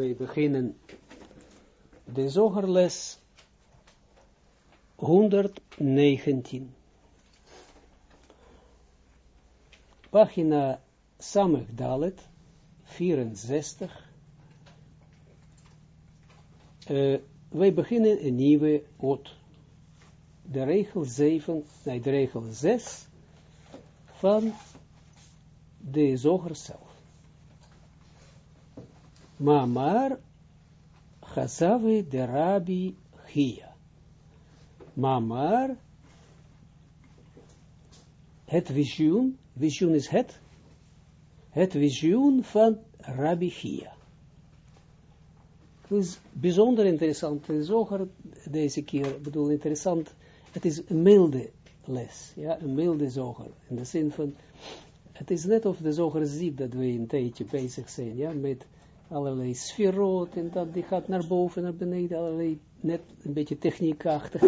wij beginnen de zogerles 119. Pagina Samig Dalet, 64. Uh, wij beginnen een nieuwe oot. De regel 7, nee, de regel 6 van de zoger zelf. Mamar Chazavi de Rabbi Chia. Mamar, het visioen, visioen is het, het visioen van Rabbi Chia. Het is bijzonder interessant, het is deze keer, bedoel interessant, het is een milde les, ja, een milde zoger, in de zin van, het is net of de zoger ziet dat we een tijdje bezig zijn, ja, met allerlei sferot, en dat die gaat naar boven, naar beneden, allerlei, net een beetje techniekachtig.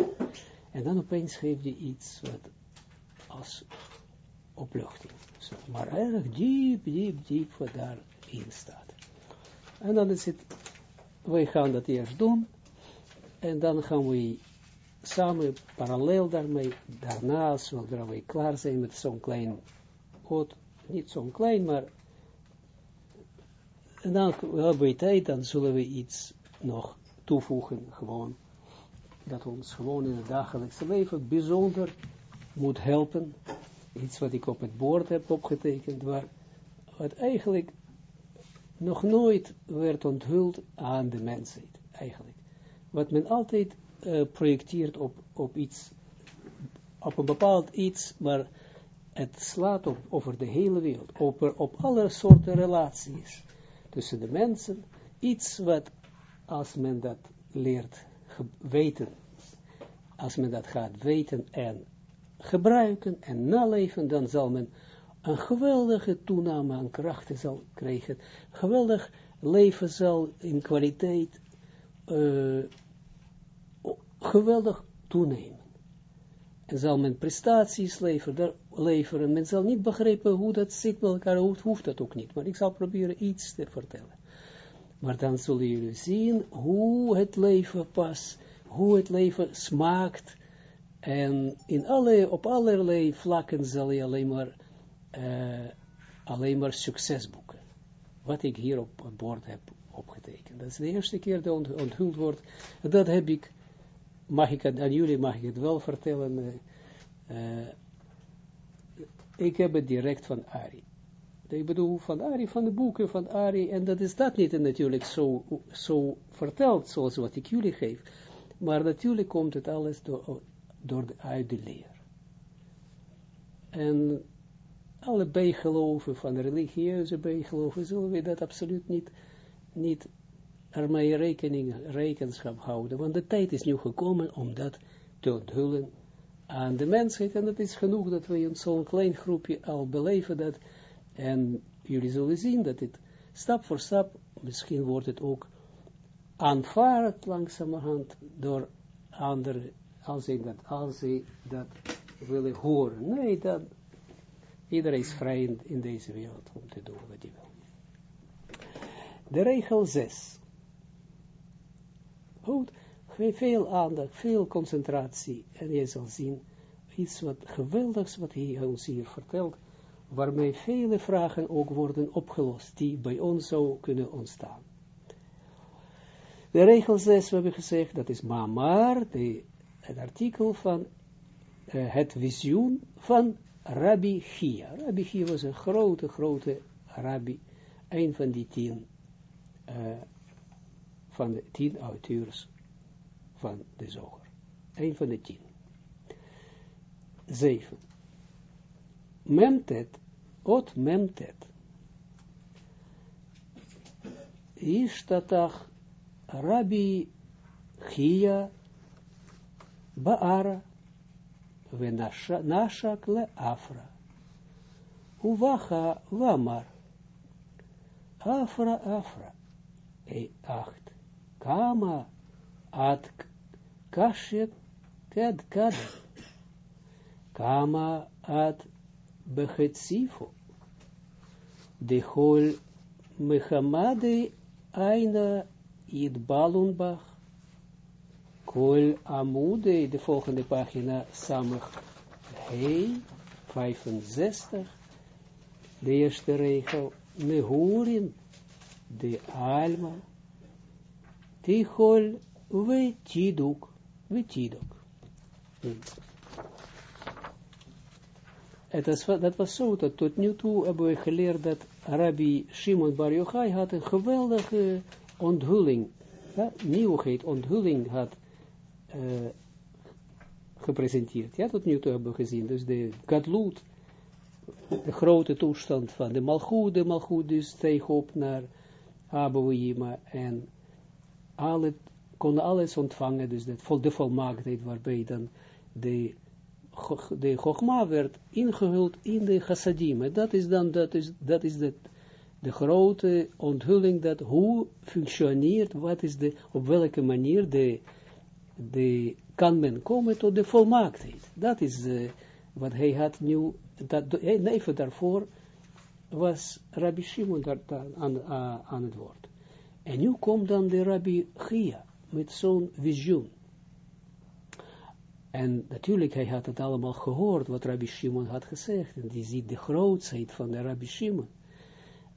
En dan opeens geeft hij iets wat als opluchting. Maar erg diep, diep, diep wat daarin staat. En dan is het, wij gaan dat eerst doen, en dan gaan we samen, parallel daarmee, daarna, zodra wij klaar zijn met zo'n klein, goed, niet zo'n klein, maar en dan hebben we tijd, dan zullen we iets nog toevoegen, gewoon, dat ons gewoon in het dagelijkse leven bijzonder moet helpen. Iets wat ik op het bord heb opgetekend, waar wat eigenlijk nog nooit werd onthuld aan de mensheid, eigenlijk. Wat men altijd uh, projecteert op, op iets, op een bepaald iets, maar het slaat op, over de hele wereld, op, op alle soorten relaties tussen de mensen, iets wat, als men dat leert weten, als men dat gaat weten en gebruiken en naleven, dan zal men een geweldige toename aan krachten zal krijgen, geweldig leven zal in kwaliteit uh, geweldig toenemen. Zal men prestaties leveren, leveren. Men zal niet begrijpen hoe dat zit met elkaar, hoeft, dat ook niet. Maar ik zal proberen iets te vertellen. Maar dan zullen jullie zien hoe het leven pas, hoe het leven smaakt. En in alle, op allerlei vlakken zal je alleen maar, uh, alleen maar succes boeken. Wat ik hier op het bord heb opgetekend. Dat is de eerste keer dat onthuld wordt. Dat heb ik mag ik het aan jullie, mag ik het wel vertellen. Uh, ik heb het direct van Ari. Ik bedoel, van Ari, van de boeken van Ari, en dat is dat niet natuurlijk zo, zo verteld, zoals wat ik jullie geef. Maar natuurlijk komt het alles door, door de, uit leer. En alle bijgeloven van religieuze bijgeloven, zullen we dat absoluut niet, niet ermee rekening, rekenschap houden, want de tijd is nu gekomen om dat te onthullen aan de mensheid, en het is genoeg dat we in zo'n klein groepje al beleven dat, en jullie zullen zien dat het stap voor stap, misschien wordt het ook aanvaard langzamerhand door anderen, als ze dat, als dat willen horen. Nee, dat, iedereen is vrij in, deze wereld om te doen wat hij wil. De regel 6. Goed, veel aandacht, veel concentratie. En je zal zien iets wat geweldigs wat hij ons hier vertelt, waarmee vele vragen ook worden opgelost, die bij ons zo kunnen ontstaan. De regel 6, we hebben gezegd, dat is Mamar, het artikel van uh, het visioen van Rabbi Chia. Rabbi Chia was een grote, grote rabbi, een van die tien uh, van de tien auteurs van de zoger. Een van de tien. Zeven. Memtet, ot memtet. Ishtatach Rabbi Chia Baara Venashak le Afra. Uvacha Vamar. Afra Afra. E acht. Kama at kashet ted kad. Kama at bechetzifo. De hol mechamade aina it balunbach, kol amude, de volgende pagina, samig, hey, 65, de eerste regel, mehurin, de alma, tichol, we tiduk, we tiduk. Dat was zo, dat tot nu toe hebben we geleerd dat Rabbi Shimon Bar Yochai had een geweldige onthulling, ja, nieuwigheid, onthulling had uh, gepresenteerd. Ja, tot nu toe hebben we gezien. Dus de Gadlut, de grote toestand van de Malchut, de Malchut dus steeg op naar Abouima en alle, konden alles ontvangen, dus dat, de volmaaktheid waarbij dan de de Chogma werd ingehuld in de chassadim. Dat is dan, dat is, dat is de, de grote onthulling dat hoe functioneert, wat is de, op welke manier de, de, kan men komen tot de volmaaktheid. Dat is uh, wat hij had nu, dat, even daarvoor was Rabbi Shimon daar, aan, aan het woord. En nu komt dan de Rabbi Chia met zo'n visioen. En natuurlijk, hij had het allemaal gehoord, wat Rabbi Shimon had gezegd. En die ziet de grootheid van de Rabbi Shimon.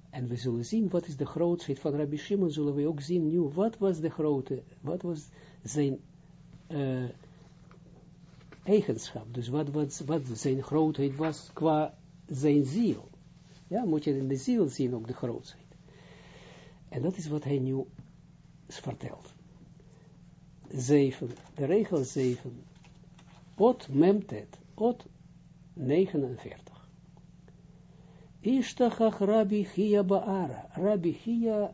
En we zullen zien, wat is de grootheid van Rabbi Shimon, zullen we ook zien nu, wat was de grote, wat was zijn uh, eigenschap. Dus wat, wat, wat zijn grootheid was qua zijn ziel. Ja, moet je in de ziel zien ook de grootheid. En dat is wat hij nu vertelt. Zeven, de regel zeven. Ot memtet, ot 49. Ishtachach Rabbi Chia Baara. Rabbi Chia,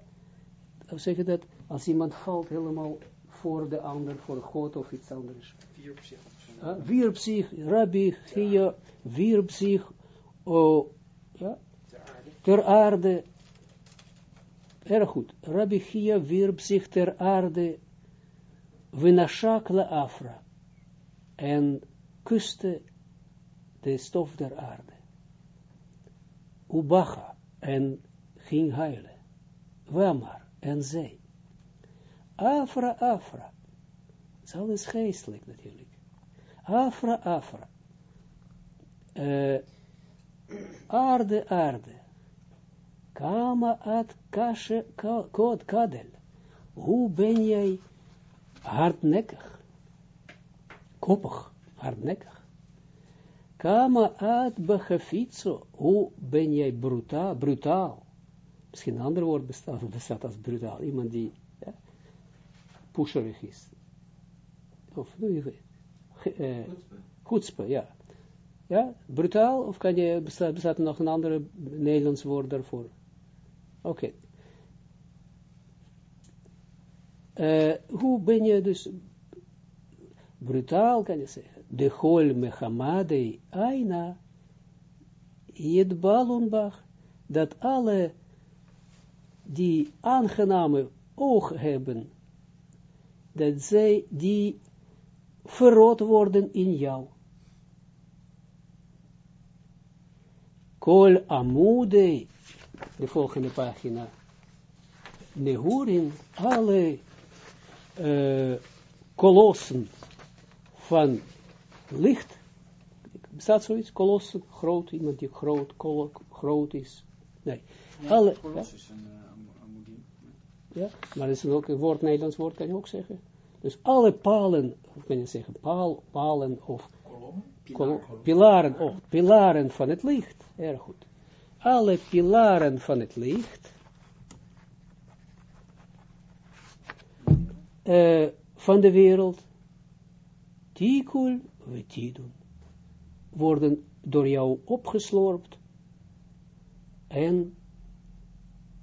zeg je dat, als iemand valt helemaal voor de ander, voor God of iets anders. Wierp zich. Uh, wierp zich, Rabbi Chia wierp zich oh, ja, ter aarde. Erg goed. Rabbi Chia wierp zich ter aarde. Vinashak la afra en kuste de stof der aarde. Ubacha en ging huilen. Wamar en zei. Afra, afra. Het is alles geestelijk natuurlijk. Afra, afra. Uh, aarde, aarde. Kama at kashe kod kadel. Hoe ben jij hardnekkig? koppig, hardnekkig. Kama ad bechafitzo, hoe ben jij brutaal, brutaal. Misschien een ander woord bestaat, bestaat als brutaal. Iemand die ja, pusherig is. Of, uh, goedspe, ja. Ja, brutaal, of kan je, bestaat, bestaat er nog een ander Nederlands woord daarvoor? Oké. Okay. Uh, hoe ben je dus brutaal kan je zeggen, de hol mechamade aina, het balonbach, dat alle die aangename oog hebben, dat zij die verrot worden in jou. Kol amude, de volgende pagina, nehurin, alle uh, kolossen, van licht, bestaat zoiets, kolossen, groot, iemand die groot, kol, groot is. Nee, ja, alle, ja? is een ja, maar is ook een woord, Nederlands woord kan je ook zeggen. Dus alle palen, hoe kan je zeggen, paal, palen of pilaren, pilaren, oh, pilaren van het licht, erg goed. Alle pilaren van het licht, uh, van de wereld, tikul vetidun, worden door jou opgeslorpt en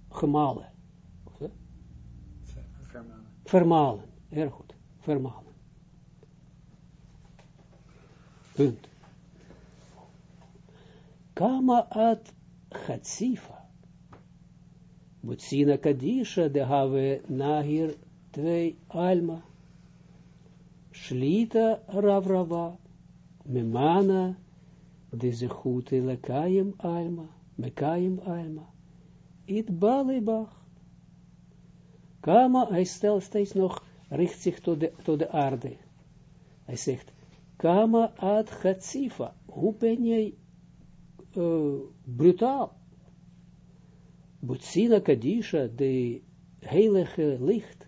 gemalen. Vermalen. Vermalen, erg goed, vermalen. Punt. Kama at Chatsifa. Butsina Kadisha, de have Nahir twee Alma. Shlita Ravrava, Memana, de Zechute Lekayim Alma, Mekayim Alma, It Balibach, Kama, hij stelt steeds nog, richt zich tot de, tot de aarde. Hij zegt, Kama ad Hatsifa, hoe ben jij brutaal? Butsina Kadisha, de heilige licht,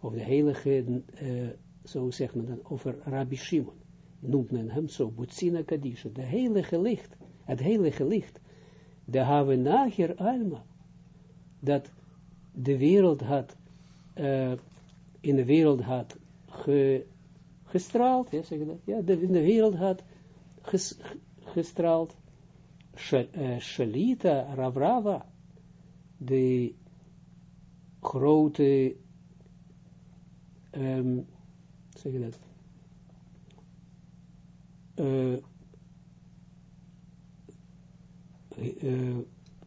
of de heilige, zo zegt men dan, over Rabbi Shimon, noemt men hem zo, Butsina Kadisha, de heilige licht, het heilige licht, de Havenager Alma, dat de wereld had, in de wereld had ge, gestraald, ja, zeg dat, ja, de, in de wereld had ges, gestraald, Shalita uh, Ravrava, de grote, um, zeg je dat, uh,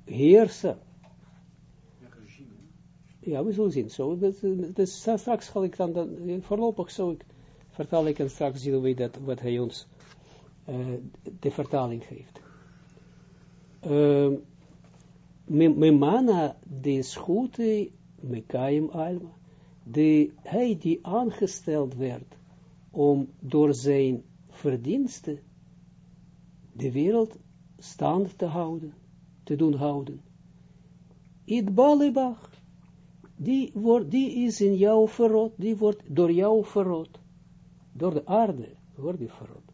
heerser. Ja, we zullen zien. Zo, dat, dat, straks zal ik dan, dan voorlopig zo ik, vertaal ik en straks zien we dat, wat hij ons uh, de vertaling geeft. Uh, Memana de schute Mekaim Alma, de, hij die aangesteld werd om door zijn verdiensten de wereld stand te houden, te doen houden. It balibach, die, wordt, die is in jou verrot, die wordt door jou verrot, door de aarde wordt die verrot.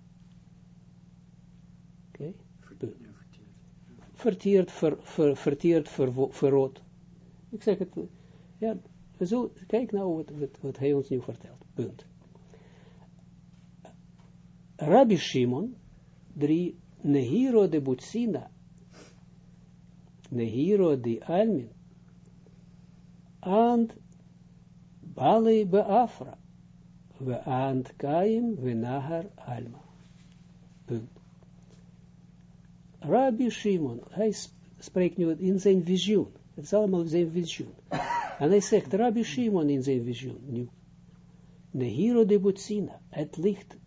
Oké? Okay? Verteerd, ver, ver, verteerd, ver, verrot. Ik zeg het, ja, zo, kijk nou wat, wat, wat hij ons nu vertelt. Punt. Rabbi Shimon, drie, Nehiro de Butsina, Nehiro de Almin, and Bali Beafra, we and Kaim, we Nahar Alma. Punt. Rabbi Shimon, hij spreekt nu in zijn visioen. Het is allemaal zijn visioen. En hij zegt, Rabbi Shimon in zijn visioen, nu. Nehiro de Butsina, het licht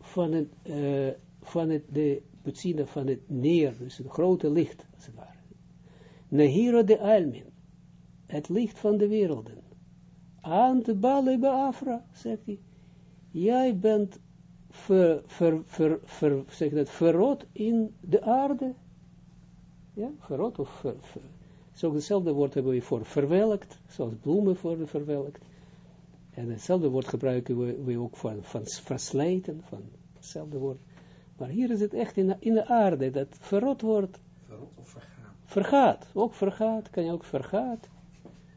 van het, uh, van het, de Butsina van het neer, dus het grote licht, als het ware. Nehiro de Almin, het licht van de werelden. Aan de Bale Beafra, zegt hij, jij bent ver, ver, ver, ver, zeg dat, verrot in de aarde. Ja, verrot of ver, ver. Zo hetzelfde woord hebben we voor verwelkt, zoals bloemen voor verwelkt. En hetzelfde woord gebruiken we, we ook van, van verslijten, van hetzelfde woord. Maar hier is het echt in de, in de aarde, dat verrot wordt. Verrot of vergaat? Vergaat, ook vergaat, kan je ook vergaat.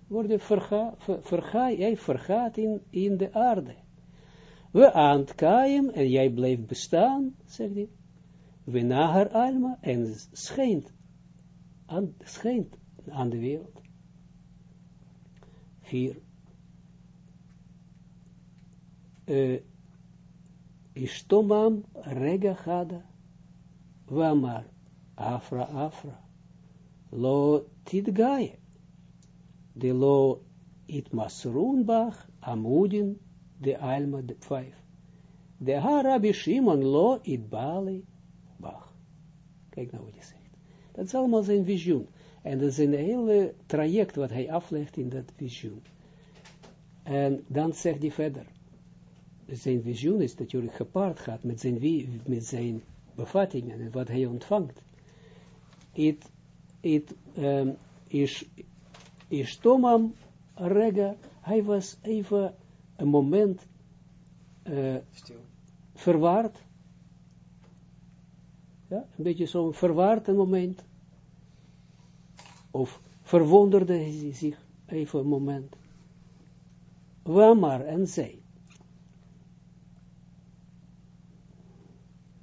Worden verga, ver, verga, jij vergaat in, in de aarde. We aantkaim, en jij blijft bestaan, zegt hij. We nagar alma, en schijnt aan, schijnt aan de wereld. Vier. Uh, Ishtomam rega chada, Vamar afra afra, lo tidgaye, de lo itmasrunbach amudin de alma de vijf. De Harabi Shimon lo itbali bach. Kijk nou wat hij zegt. Dat is allemaal zijn visioen. En dat is een hele traject wat hij aflegt in dat visioen. En dan zegt hij verder. Zijn visioen is natuurlijk gepaard gaat met zijn, met zijn bevattingen en wat hij ontvangt. Het, het um, is, is Tomam Rega, hij was even een moment uh, verwaard. Ja, een beetje zo'n verwaard moment. Of verwonderde hij zich even een moment. Wamar en zij.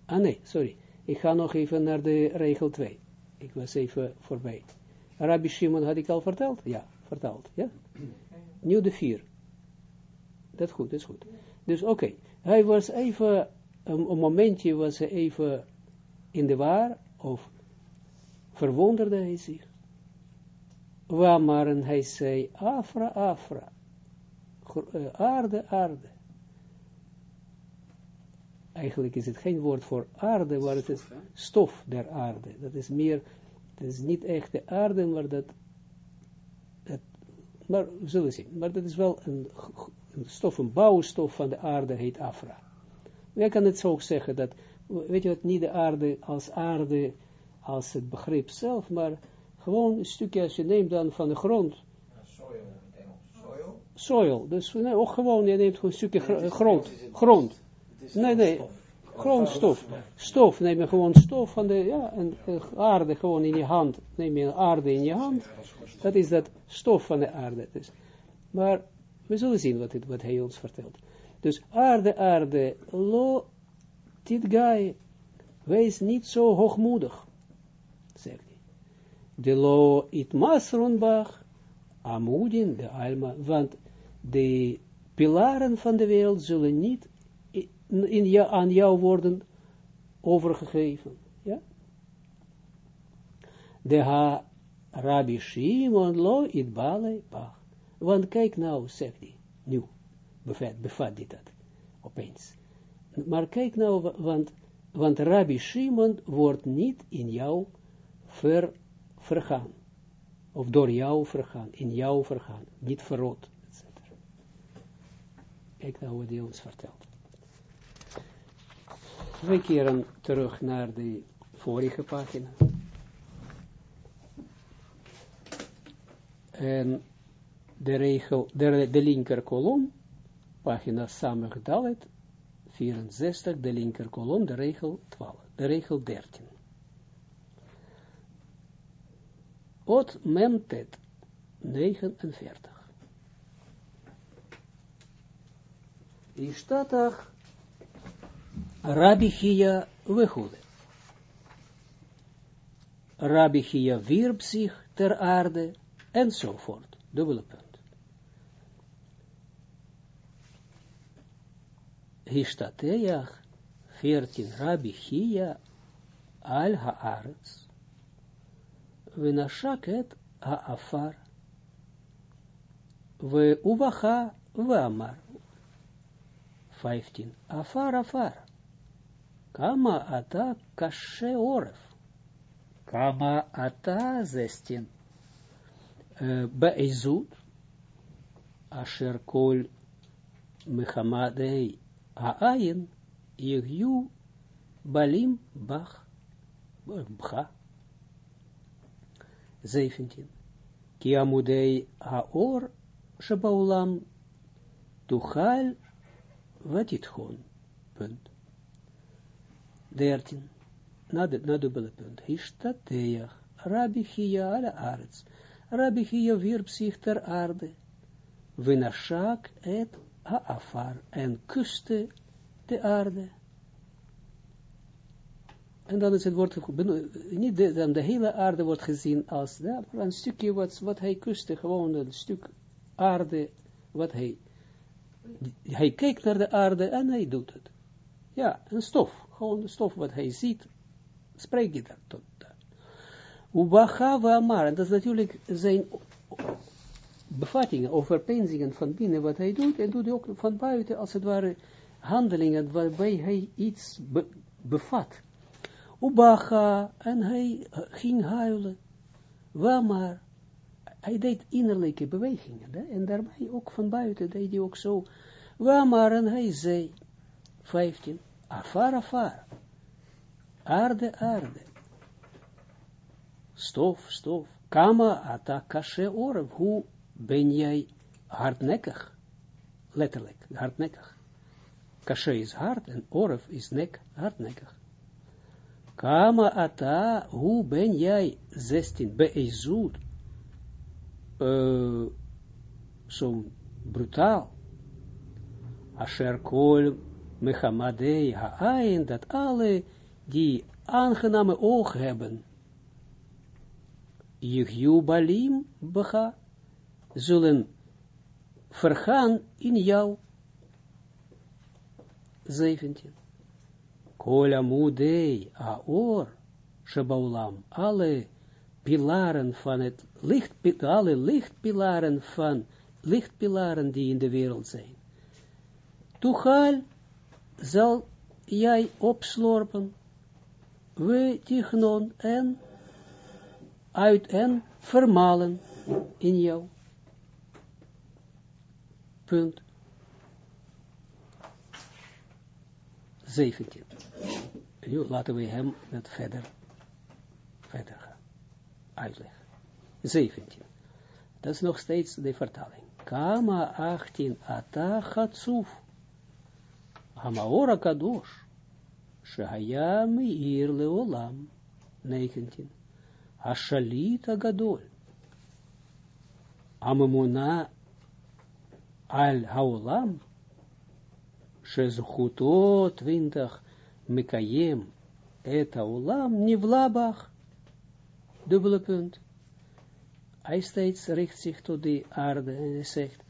Ah nee, sorry. Ik ga nog even naar de regel 2. Ik was even voorbij. Rabbi Shimon had ik al verteld? Ja, verteld. Ja? Nu de 4. Dat is goed, dat is goed. Dus oké, okay. hij was even, een, een, momentje was hij even in de waar, of verwonderde hij zich. Waar maar en hij zei, afra, afra, uh, aarde, aarde. Eigenlijk is het geen woord voor aarde, maar het is stof der aarde. Dat is meer, het is niet echt de aarde, maar dat, het maar we zullen zien. Maar dat is wel een, een stof, een bouwstof van de aarde heet Afra. Wij kan het zo ook zeggen dat, weet je wat, niet de aarde als aarde, als het begrip zelf, maar gewoon een stukje als je neemt dan van de grond. Soil. Soil? Soil, dus nee, ook gewoon, je neemt gewoon een stukje gro grond. grond. Nee, nee, gewoon stof. Stof, neem je gewoon stof van de, ja, en, aarde gewoon in je hand. Neem je een aarde in je hand. Dat is dat stof van de aarde. Dus. Maar we zullen zien wat, wat hij ons vertelt. Dus aarde, aarde, lo, dit guy, wees niet zo hoogmoedig, zegt hij. De lo it masronbach, amudin, de alma, want de pilaren van de wereld zullen niet in aan jou worden overgegeven. Ja? De ha Rabbi Shimon lo it bale bach. Want kijk nou, zegt hij, nu, bevat, bevat dit dat, opeens. Maar kijk nou, want, want Rabbi Shimon wordt niet in jou ver, vergaan. Of door jou vergaan, in jou vergaan, niet verrot, etc. Kijk nou wat hij ons vertelt. We keren terug naar de vorige pagina. En de regel, de, de linker kolom, pagina Samig Dalet, 64, de linker kolom, de regel 12, de regel 13. Ot memtet 49. Ishtatach Rabbi Chia wehude. Rabbi Chia wierp zich ter aarde, enzovoort. Dubbele punt. Hishtateach, 14, Rabbi Chia al haaretz, ונשק האפר, ובכה ואמר, 15, afar afar. Kama ata kashe oref. Kama ata zestin. Beizut. Asher kol mechamadei haayin. Yigyu balim bach. Bcha. 17. Ki amudei haor shebaulam tuchal watitchon. Punt. 13. Na, de, na dubbele punt. Hishtateach. Rabbi Chia alle arts. Rabbi Chia et haafar. En kuste de aarde. En dan is het woord, niet de, dan de hele aarde wordt gezien als ja, een stukje wat, wat hij kuste, gewoon een stuk aarde, wat hij, hij kijkt naar de aarde en hij doet het. Ja, een stof gewoon de stof wat hij ziet, spreekt hij dat tot. Ubachava Amar, en dat is natuurlijk zijn bevattingen of verpenzingen van binnen wat hij doet, en doet hij ook van buiten, als het ware, handelingen waarbij hij iets be, bevat. Ubacha, en hij ging huilen. Wamar, hij deed innerlijke bewegingen, hè? en daarbij ook van buiten deed hij ook zo. Wamar, en hij zei, 15, Afar, afar. Aarde, aarde. Stof, stof. Kama ata kashe oren. Hoe ben jij hardnekkig? Letterlijk, hardnekkig. Kashe is hard en orf is nek, hardnekkig. Kama ata, hoe ben jij, 16, beizud, uh, zo brutaal. Asher kol Mechamadei ha'ain, dat alle die aangename oog hebben, Yigyu balim becha, zullen vergaan in jou. 17. Kola mudei aor, shebaulam, alle pilaren van het licht, alle lichtpilaren van, lichtpilaren die in de wereld zijn. Tuchal zal jij opslorpen, we tichnon en uit en vermalen in jou. Punt. 17. Nu laten we hem het verder, verder gaan. Uitleggen. 17. Dat is nog steeds de vertaling. Kama 18 ata chatsuf. Hamaora kadosh. Shahaya meir leolam. 19. Ashalit agadol. Amemuna al haolam. Shezchuto 20. Mekayem et haolam nivlabach. Dubbele punt hij steeds richt zich tot die aarde en hij zegt,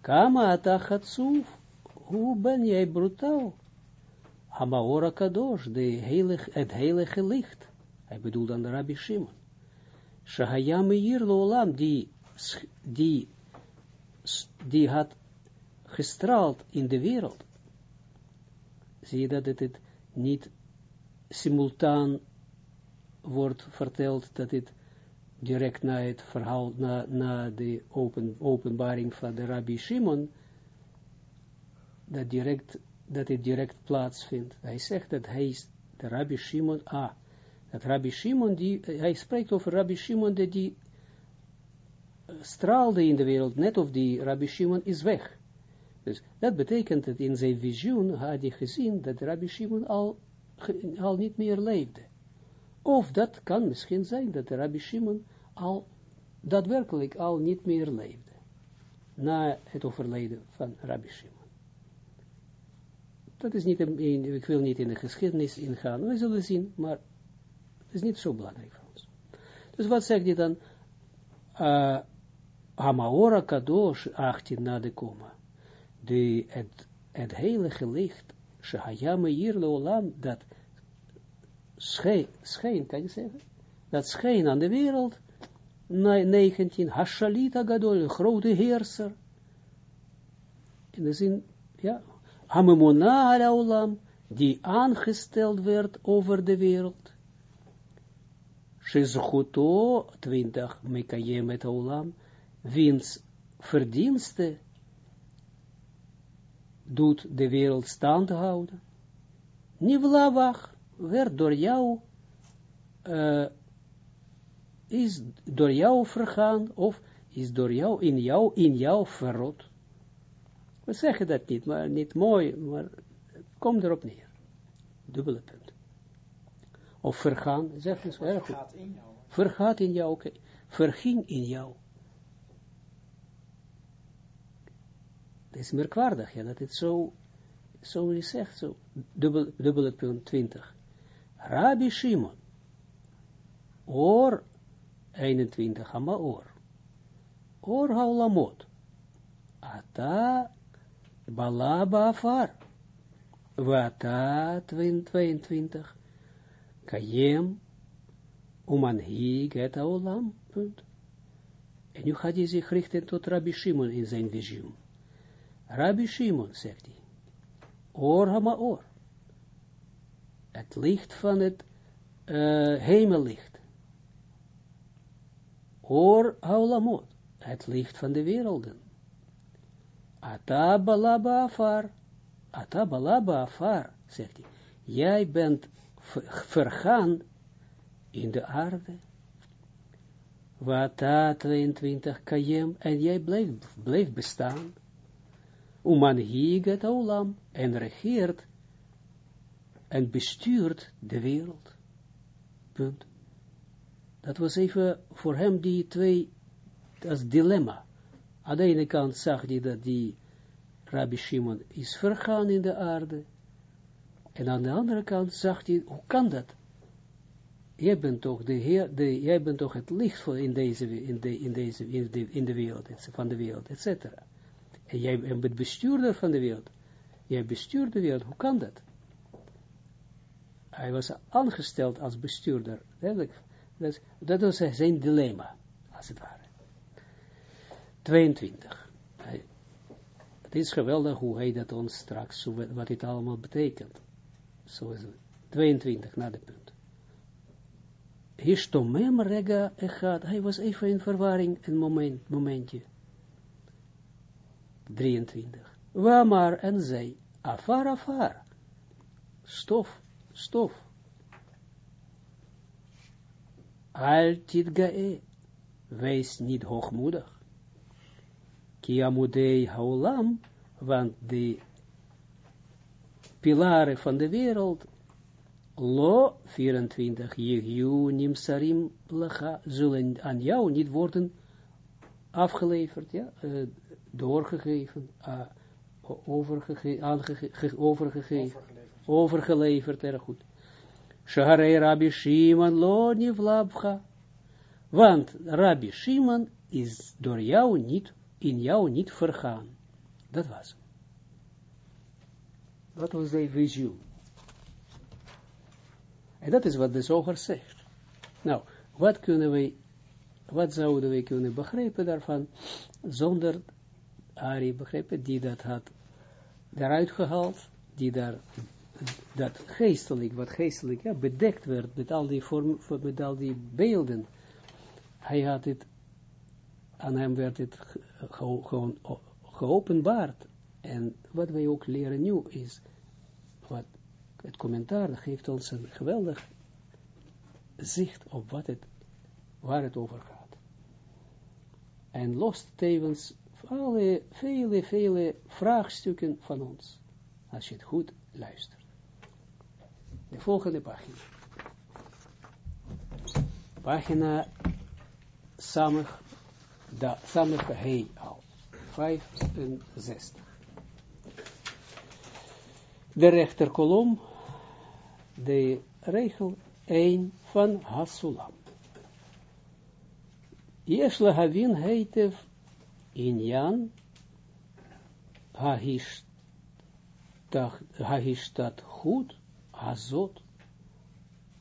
Kama atachatsuf, hoe ben jij brutaal? Hamaora kadosh, de heilig, het heilige licht. Hij bedoelt dan de Rabbi Shimon. Shahayam hier lolam, die, die, die had gestraald in de wereld. Zie je dat het niet simultaan wordt verteld, dat het direct na het verhaal, na, na de open, openbaring van de Rabbi Shimon, dat, direct, dat het direct plaatsvindt. Hij zegt dat hij is de Rabbi Shimon, ah, dat Rabbi Shimon, die, hij spreekt over Rabbi Shimon, dat die eh, straalde in de wereld, net of die Rabbi Shimon is weg. Dus dat betekent dat in zijn visioen had hij gezien dat Rabbi Shimon al, al niet meer leefde. Of dat kan misschien zijn dat Rabbi Shimon al daadwerkelijk al niet meer leefde. Na het overlijden van Rabbi Shimon. Dat is niet, een, ik wil niet in de geschiedenis ingaan, we zullen zien, maar het is niet zo belangrijk voor ons. Dus wat zegt hij dan? Uh, Hamaora Kadosh 18 na de koma. De, het, het heilige licht, Shahayame Yirle Olam, dat scheen, kan je zeggen? Dat scheen aan de wereld, 19, Hashalita Gadol, een grote heerser. In de zin, ja, Hamemona ala die aangesteld werd over de wereld. Shizchuto, 20, Mekayem et olam, wiens verdienste doet de wereld stand houden. Nivlawach werd door jou, uh, is door jou vergaan, of is door jou, in jou, in jou verrot. We zeggen dat niet, maar niet mooi, maar komt erop neer. Dubbele punt. Of vergaan, zeg eens erg goed. Vergaat in jou. Vergaat in jou, oké. Okay. Verging in jou. Het is merkwaardig, ja, dat het zo, zo is zegt, zo, dubbele, dubbele punt 20. Rabbi Shimon, or 21, hama or, or haulamot, ata balaba afar, vata 22, kayem, umanhig et olam, punt. En nu gaat hij zich richten tot Rabbi Shimon in zijn visioen. Rabbi Shimon, zegt hij, or hama or, het licht van het uh, hemellicht. Or haulamot, het licht van de werelden. Atabalaba afar, atabalaba afar, zegt hij. Jij bent vergaan in de aarde. Wata 22 kayem, en jij bleef, bleef bestaan. Uman higet aulam, en regeert en bestuurt de wereld. Dat was even voor hem die twee, als dilemma. Aan de ene kant zag hij dat die Rabbi Shimon is vergaan in de aarde. En aan de andere kant zag hij, hoe kan dat? Jij bent toch de heer, de, jij bent toch het licht voor in deze, in de, in deze, in de, in de wereld, van de wereld, et. Jij bent bestuurder van de wereld. Jij bestuurt de wereld, hoe kan dat? Hij was aangesteld als bestuurder. Dat, was zijn dilemma, als het ware. 22. Het is geweldig hoe hij dat ons straks, wat dit allemaal betekent. Zo is het. 22, na de punt. Rega echad. Hij was even in verwarring, een moment, momentje. 23. Wamar en zei, afar, afar, stof, stof. Altit gae, wees niet hoogmoedig. Kiamudei haulam, want de pilaren van de wereld, lo 24, Jehu nimsarim lacha, zullen aan jou niet worden afgeleverd, ja, uh, doorgegeven, uh, overgege overgegeven, overgeleverd, overgeleverd, erg goed. Shaharei Rabbi Shimon lo nivlabcha, want Rabbi Shimon is door jou niet, in jou niet vergaan. Dat was Dat was de visioen. En dat is wat de zoger zegt. Nou, wat kunnen wij, wat zouden wij kunnen begrijpen daarvan, zonder Ari begrijpen, die dat had daaruit gehaald, die daar, dat geestelijk, wat geestelijk, ja, bedekt werd met al die vorm, met al die beelden. Hij had het, aan hem werd het gewoon geopenbaard. En wat wij ook leren nu is, wat het commentaar geeft ons een geweldig zicht op wat het, waar het over gaat. En lost tevens alle, vele, vele vraagstukken van ons, als je het goed luistert. De volgende pagina. Pagina Samig, da, Samig Hei al, 65. De rechterkolom, de regel 1 van Hasulam. Yesh lahavin heitev inyan hahishtat goed azot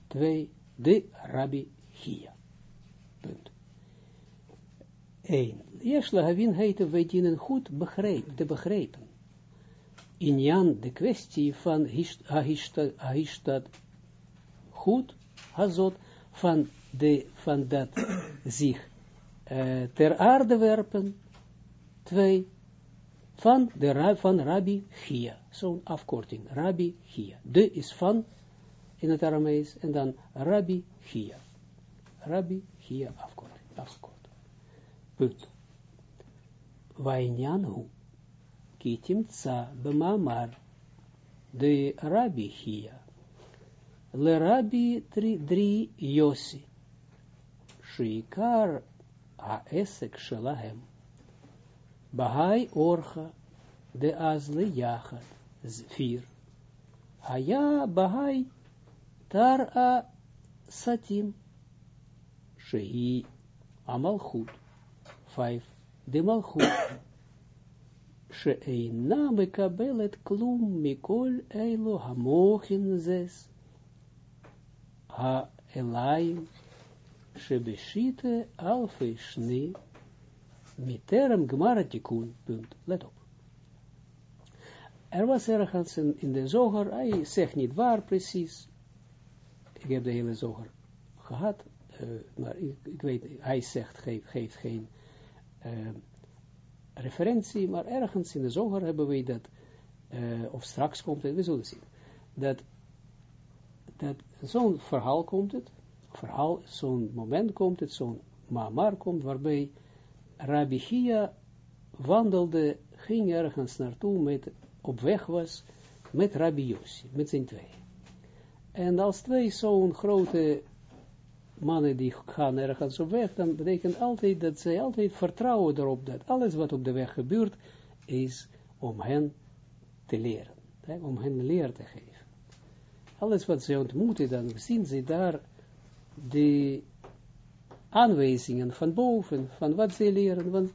2 de rabbi hia. Punt. 1. Yesh lahavin heitev wij dienen goed begreep, te begrijpen Jan de kwestie van Ahishtat goed, Hazot, van, de, van dat zich uh, ter aarde werpen, twee, van, de, van Rabbi Gia, zo'n afkorting, Rabbi Gia. De is van, in het Aramees, en dan Rabbi Gia. Rabbi Gia afkorting, afkorting. Punt. Wainyan hoe kitim tsa b'mamar de rabbi hia. Le rabbi tri, dri yosi. Shikar ha-esek shelahem. Bahai orcha de azle yachat. Vier. Haya bahai tar a satim. Shei amalchut. Vijf. De malchut. she'eina mekabelet klum mikol eilo hamochin zes ha elaim shebeshite alfe miterem gmaratikun punt. Let op. Er was ergens in, in de zoger hij zegt niet waar precies. Ik heb de hele zoger gehad uh, maar ik, weet hij zegt geeft geef geen uh, referentie, maar ergens in de zoger hebben we dat, uh, of straks komt het, we zullen zien, dat, dat zo'n verhaal komt het, verhaal, zo'n moment komt het, zo'n mamar komt, waarbij Rabbi Chia wandelde, ging ergens naartoe, met, op weg was, met Rabbi Yossi, met zijn twee. En als twee zo'n grote mannen die gaan ergens op weg, dan betekent altijd dat zij altijd vertrouwen erop dat alles wat op de weg gebeurt, is om hen te leren. Hè, om hen leer te geven. Alles wat ze ontmoeten, dan zien ze daar de aanwijzingen van boven, van wat ze leren. Want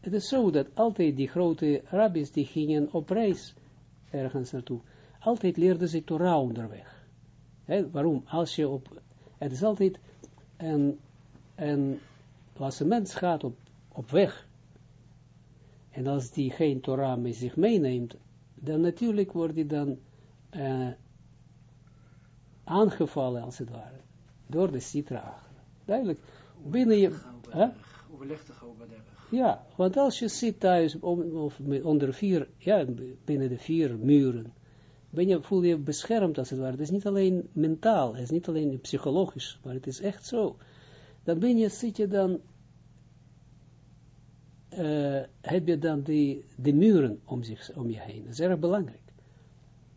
het is zo dat altijd die grote rabbis, die gingen op reis ergens naartoe, altijd leerden ze Torah onderweg. He, waarom? Als je op het is altijd een, een als een mens gaat op, op weg, en als die geen Torah met zich meeneemt, dan natuurlijk wordt hij dan uh, aangevallen, als het ware, door de citra. Duidelijk, binnen je... Erg. Ja, want als je zit thuis of onder vier, ja, binnen de vier muren, ben je, voel je beschermd als het ware. Het is niet alleen mentaal, het is niet alleen psychologisch, maar het is echt zo. Dan ben je, zit je dan, uh, heb je dan die, de muren om, zich, om je heen. Dat is erg belangrijk.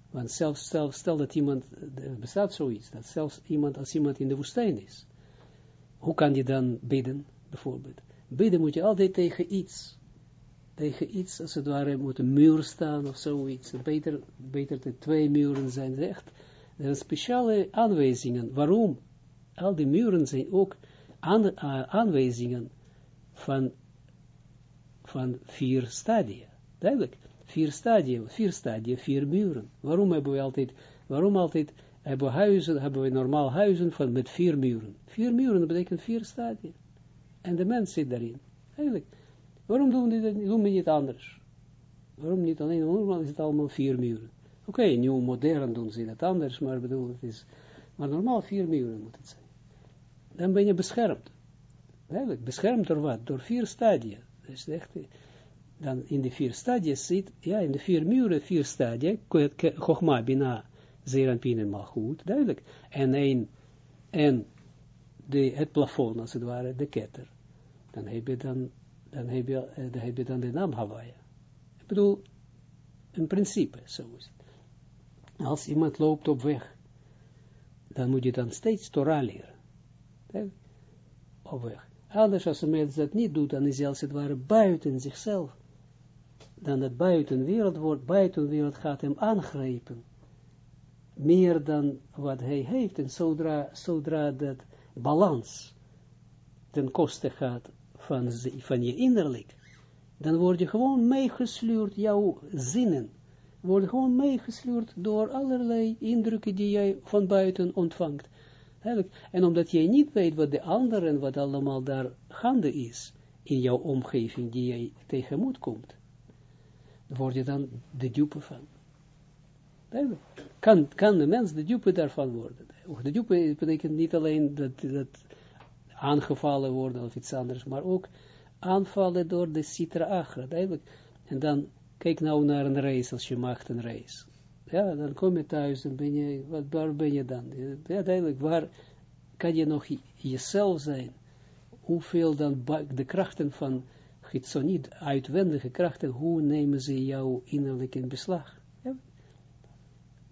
Want zelfs, stel, stel dat iemand, er bestaat zoiets, dat zelfs iemand, als iemand in de woestijn is, hoe kan je dan bidden, bijvoorbeeld? Bidden moet je altijd tegen iets. Tegen iets, als het ware, moet een muur staan of zoiets. Beter, beter de twee muren zijn echt. Er zijn speciale aanwijzingen. Waarom? Al die muren zijn ook aan, aanwijzingen van, van vier stadia. Duidelijk. Vier stadia, vier stadia, vier muren. Waarom hebben we altijd, waarom altijd hebben huizen, hebben we normaal huizen van, met vier muren. Vier muren betekent vier stadia. En de mens zit daarin. Eigenlijk. Waarom doen we, dit, doen we niet anders? Waarom niet alleen, waarom is het allemaal vier muren? Oké, okay, nieuw modern doen ze het anders, maar bedoel, het is, maar normaal vier muren moet het zijn. Dan ben je beschermd. Eigenlijk, beschermd door wat? Door vier stadia. Dus echt, dan in de vier stadia zit, ja, in de vier muren, vier stadia, Chogma, Bina, Zeranpin en Malchut, duidelijk. En een, en de, het plafond, als het ware, de ketter. Dan heb je dan, dan heb je, eh, dan heb je dan de naam Hawaii. Ik bedoel, in principe, zo is het. Als iemand loopt op weg, dan moet je dan steeds Torah leren. Op weg. Anders als een mens dat niet doet, dan is hij als het ware buiten zichzelf. Dan het buitenwereld wordt, buitenwereld gaat hem aangrijpen. Meer dan wat hij heeft. En zodra, zodra dat balans ten koste gaat van, van je innerlijk, dan word je gewoon meegesleurd, jouw zinnen, worden gewoon meegesleurd door allerlei indrukken die jij van buiten ontvangt. En omdat jij niet weet wat de anderen, wat allemaal daar gaande is, in jouw omgeving, die jij tegemoet komt, word je dan de dupe van. Kan, kan de mens de dupe daarvan worden. De dupe betekent niet alleen dat, aangevallen worden of iets anders, maar ook aanvallen door de citra agra, duidelijk. En dan, kijk nou naar een reis, als je maakt een reis. Ja, dan kom je thuis en ben je, wat, waar ben je dan? Ja, duidelijk, waar kan je nog jezelf zijn? Hoeveel dan de krachten van niet uitwendige krachten, hoe nemen ze jou innerlijk in beslag?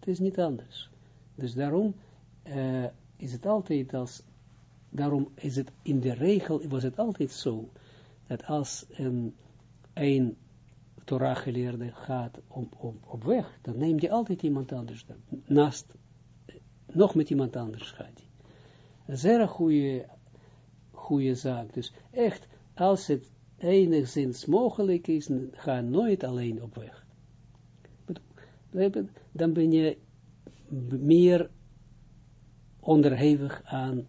Het is niet anders. Dus daarom uh, is het altijd als, daarom is het in de regel, was het altijd zo, dat als een, een Torah geleerde gaat op, op, op weg, dan neemt je altijd iemand anders naast, nog met iemand anders gaat hij. Een zeer goede, goede zaak. Dus echt, als het enigszins mogelijk is, ga nooit alleen op weg. Dan ben je meer onderhevig aan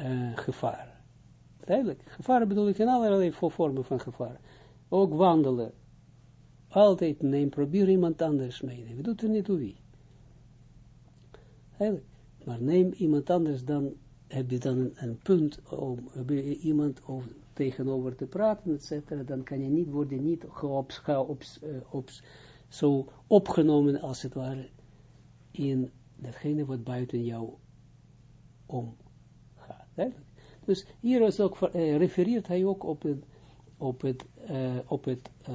uh, gevaren. Duidelijk, gevaren bedoel ik in allerlei vormen van gevaar. Ook wandelen. Altijd neem, probeer iemand anders meenemen. Doet er niet toe wie. Duidelijk. Maar neem iemand anders, dan heb je dan een, punt om iemand over, tegenover te praten, etc. Dan kan je niet worden niet geops, geops, ops, zo opgenomen als het ware in datgene wat buiten jou omgaat. Dus hier is ook, uh, refereert hij ook op, het, op, het, uh, op, het, uh,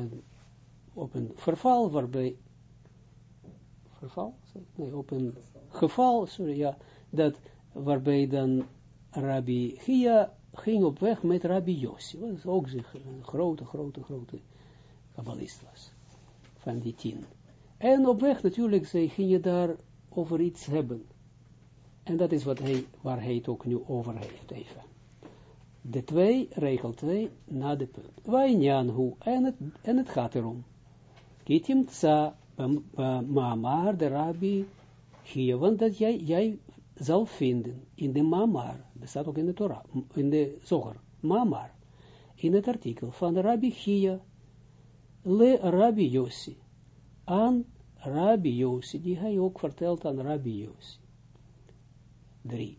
op een verval waarbij, verval? Nee, op een geval, sorry, ja, dat waarbij dan Rabbi Gia ging op weg met Rabbi Yossi, wat ook een grote, grote, grote kabbalist was, van die tien. En op weg natuurlijk, zij gingen daar over iets hebben. En dat is wat hij, waar hij het ook nu over heeft, even. De twee, regel twee, na de punt. Wijnjanhu, en het, en het gaat erom. Kitim tsa, mamar de rabbi, hier, want dat jij, jij zal vinden in de mamar, bestaat ook in de Torah, in de zoger, mamar, in het artikel van de rabbi Chia, le rabbi Yossi, aan Rabbi Yossi, die hij ook vertelt aan Rabbi Yossi. Drie.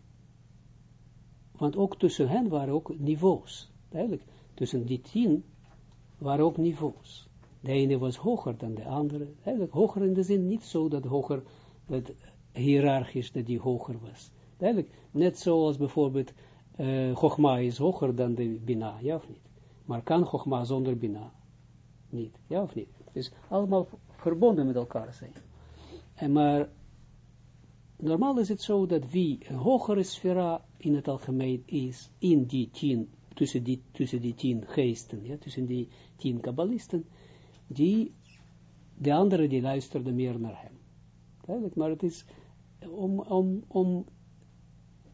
Want ook tussen hen waren ook niveaus. Eigenlijk, tussen die tien, waren ook niveaus. De ene was hoger dan de andere. Eigenlijk hoger in de zin niet zo dat hoger, dat hiërarchisch dat die hoger was. Eigenlijk net zoals bijvoorbeeld uh, Chogma is hoger dan de Bina, ja of niet? Maar kan Chogma zonder Bina? Niet, ja of niet? Dus allemaal verbonden met elkaar zijn. En maar normaal is het zo dat wie een hogere sfera in het algemeen is, in die tien, tussen die, tussen die tien geesten, ja, tussen die tien kabbalisten, die, de anderen die luisterden meer naar hem. Duidelijk, maar het is om, om, om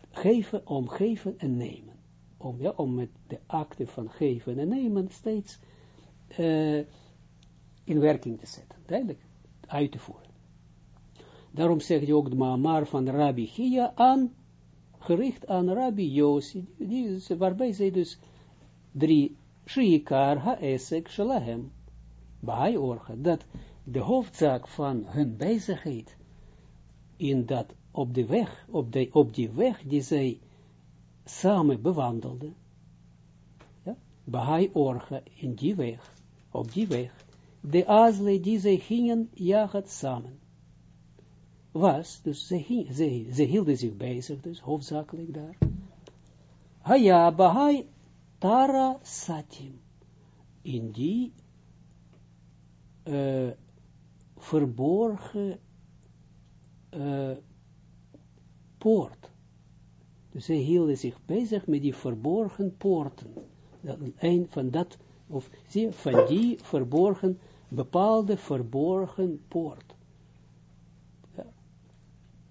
geven, om geven en nemen. Om, ja, om met de acte van geven en nemen steeds uh, in werking te zetten. Duidelijk, uit te voeren. Daarom zegt hij ook de maamar van Rabbi Chia aan, gericht aan Rabbi Yossi, die, waarbij zij dus drie, Shikar ha-esek shalahem, bij orga, dat de hoofdzaak van hun bezigheid in dat op de weg, op, de, op die weg die zij samen bewandelden, ja, Bahai Orga, in die weg, op die weg, de azle die zij gingen jagen samen. Was, dus ze, ze, ze hielden zich bezig, dus hoofdzakelijk daar. Haya Bahai Tara Satim. In die uh, verborgen uh, poort. Dus zij hielden zich bezig met die verborgen poorten. een van dat, of zie, van die verborgen, bepaalde verborgen poort. Ja.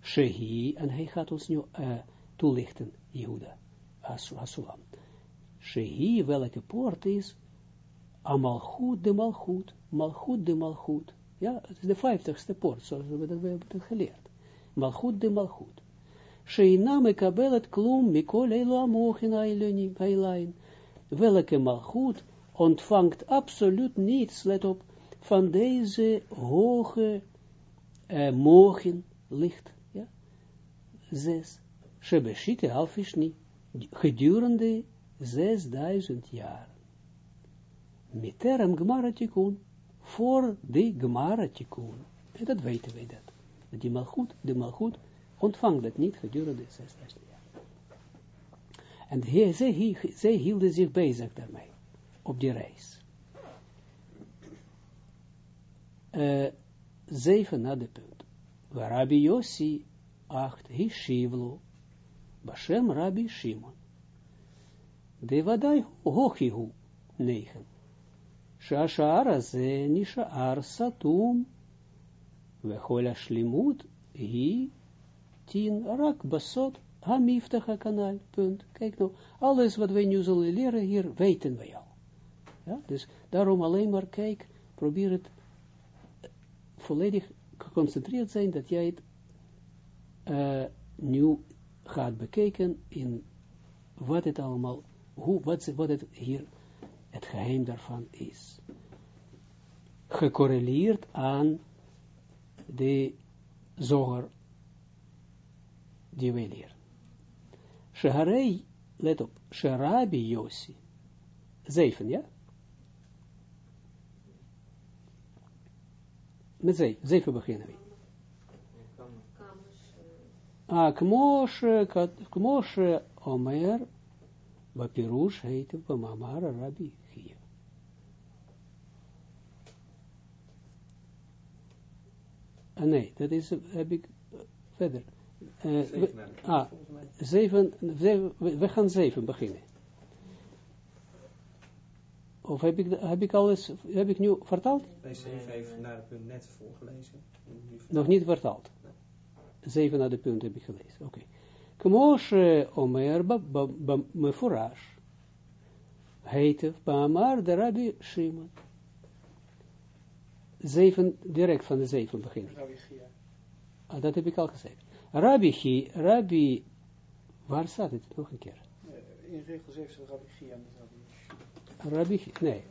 Shehi, en hij gaat ons nu uh, toelichten, Jehuda, Asulam. Shehi, welke poort is, Amalchut de Malchut, Malchut de Malchut. Ja, het is de vijftigste poort, zoals we dat hebben geleerd. Malchut de Malchut. Sheina mekabelet klum mikol elo amochin ailain. Welke malchut ontvangt absoluut niets, let op, van deze hoge eh, mogen licht. Ja? Zes. Shebeshite alfishni. Gedurende zesduizend jaar. Miterem gmaratikun. Voor de gmaratikun. En dat weten wij dat. Die malchut, de malchut, ontvang dat niet gedurende 6000 jaar. En zij hielden zich bezig daarmee, op die reis. Uh, zeven na de punt. Rabbi Yossi, acht, Hishivlo, Bashem Rabbi Shimon. De wadai hochihu, negen. Shashara ze nishar satum, vechol ashlimut, hi tien, rak, basot, hamiftacha kanaal, punt. Kijk nou, alles wat wij nu zullen leren hier, weten wij al. Dus daarom alleen maar kijk, probeer het volledig geconcentreerd zijn, dat jij het uh, nu gaat bekijken in wat het allemaal, hoe, wat, wat het hier, het geheim daarvan is. Gecorreleerd aan de zoger die wij leren. Let op, Sherabi Yossi. Zeven, ja? Met zeven, zeven beginnen we. Ah, kmoshe, Omer, Bapirush heet het, Mamar Rabbi Chia. Ah, nee, dat is, heb ik verder. Uh, we, ah, zeven, zeven, we gaan zeven beginnen. Of heb ik, heb ik alles, heb ik nu vertaald? Bij zeven even naar het punt net voorgelezen. Nog niet vertaald. Zeven naar de punt heb ik gelezen, oké. Kmoshe Omer Mefurash heette Baamar de Rabbi Shimon. Zeven, direct van de zeven beginnen. Ah, dat heb ik al gezegd. Rabbi Rabbi, waar staat het? Nog een keer. In regel 7 staat Rabbi de Rabbi nee.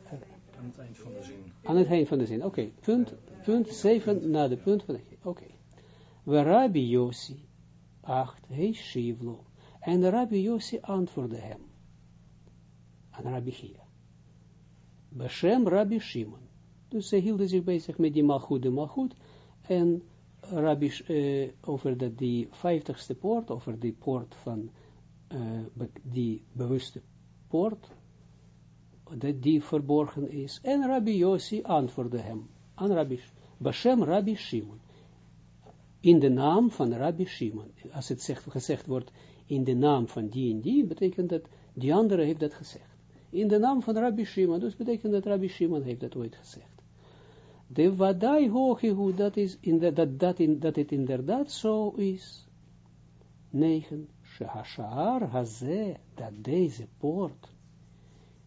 Aan het eind van de zin. Aan het eind van de zin, oké. Okay. Punt, punt 7 na de punt van de oké. Okay. We Rabbi Yossi, 8, hij Shivlo. En Rabbi Yossi antwoordde hem. Aan Rabbi Chia. Beshem Rabbi Shimon. Dus ze hielden zich bezig met die malchut de malchut, en Rabbi, uh, over de, die vijftigste poort, over die poort van, uh, die bewuste poort, dat die verborgen is, en Rabbi Yossi antwoordde hem, aan Rabbi, Bashem Rabbi Shimon, in de naam van Rabbi Shimon, als het gezegd wordt, in de naam van die en die, betekent dat, die andere heeft dat gezegd, in de naam van Rabbi Shimon, dus betekent dat Rabbi Shimon heeft dat ooit gezegd. De wadai hoge dat is, dat, dat, in, dat het inderdaad zo is. 9. Shehashar haze, dat deze poort,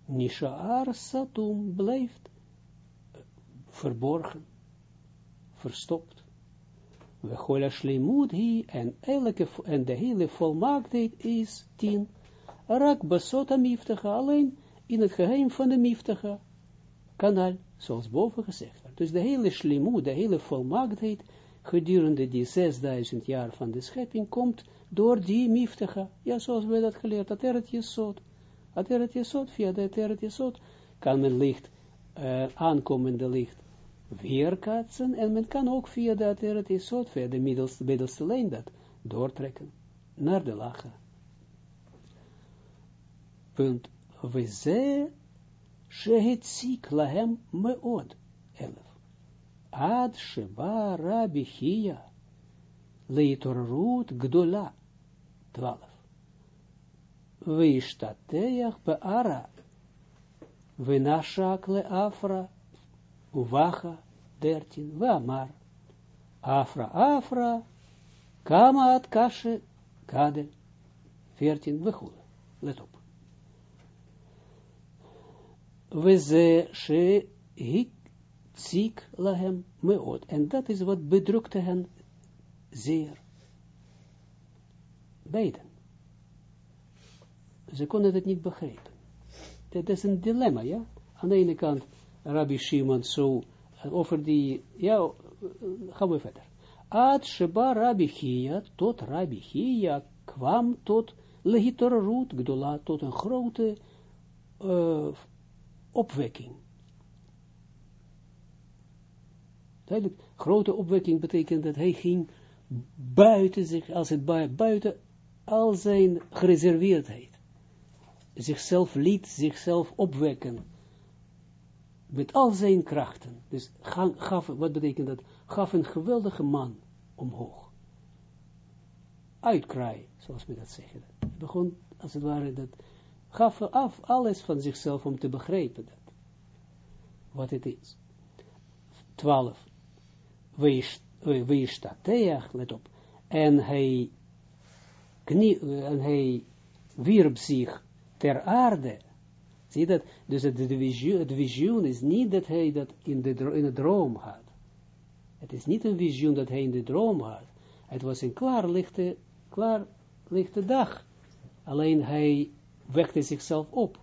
Nishar satum, blijft verborgen, verstopt. We chola shlimut hi, en, en de hele volmaaktheid is 10. Rak basota miftaga, alleen in het geheim van de miftaga, kanaal, zoals boven gezegd. Dus de hele slimu, de hele volmaaktheid, gedurende die 6000 jaar van de schepping, komt door die miftige. Ja, zoals we dat geleerd, Ateret Yesod. Ateret Yesod, via de Ateret Yesod, kan men licht, uh, aankomende licht, weerkaatsen, en men kan ook via de Ateret Yesod, via de middelste, middelste lijn, dat doortrekken, naar de lachen. Punt. We ze, shehitzik lahem meod. 11. Ad sheba rabbi Chia, leitorut gdola, 12. Veishtateach be'ara, venashak le'afra, uvacha, 13. Ve'amar, afra, afra, kama at kashe, kade, 14. Vechule, let op. Veze she hik ziek lahem meot. En dat is wat bedrukte hen zeer. Beiden. Ze konden het niet begrijpen. Dat is een dilemma, ja. Aan de ene kant, Rabbi Shimon zo, over die, ja, gaan we verder. Ad Sheba Rabbi Chia, tot Rabbi Chia kwam tot legitorarut gdola, tot een grote uh, opwekking. Duidelijk, grote opwekking betekent dat hij ging buiten zich, als het buiten al zijn gereserveerdheid. Zichzelf liet zichzelf opwekken. Met al zijn krachten. Dus gaf, wat betekent dat? Gaf een geweldige man omhoog. Uitkraai, zoals we dat zeggen. Begon, als het ware, dat gaf af alles van zichzelf om te begrijpen dat. Wat het is. 12 weestateach, let op, en hij, knie, en hij wierp zich ter aarde, zie dat, dus het, de visioen, is niet dat hij dat in de, in de droom had, het is niet een visioen dat hij in de droom had, het was een klaar lichte, klaar lichte dag, alleen hij wekte zichzelf op,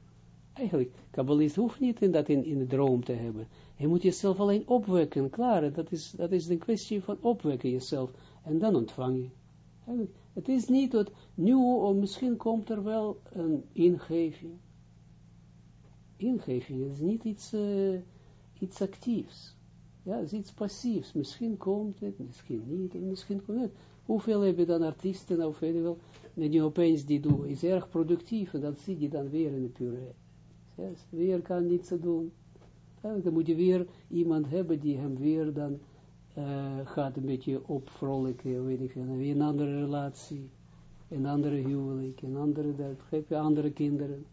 eigenlijk, kabbalist hoeft niet in dat in, in de droom te hebben, je moet jezelf alleen opwekken, klaar, dat is, dat is de kwestie van opwekken jezelf, en dan ontvang je. Het is niet dat nu, of misschien komt er wel een ingeving. Ingeving is niet iets, uh, iets actiefs. Ja, het is iets passiefs. Misschien komt het, misschien niet, en misschien komt het. Hoeveel heb je dan artiesten, of weet je wel, die opeens die doen, is erg productief, en dan zie je dan weer in de puree. Yes, weer kan niets doen. Dan moet je weer iemand hebben die hem weer dan uh, gaat een beetje opvrolijken, weet ik veel, weer een andere relatie, een andere huwelijk, een andere, dat heb je andere kinderen,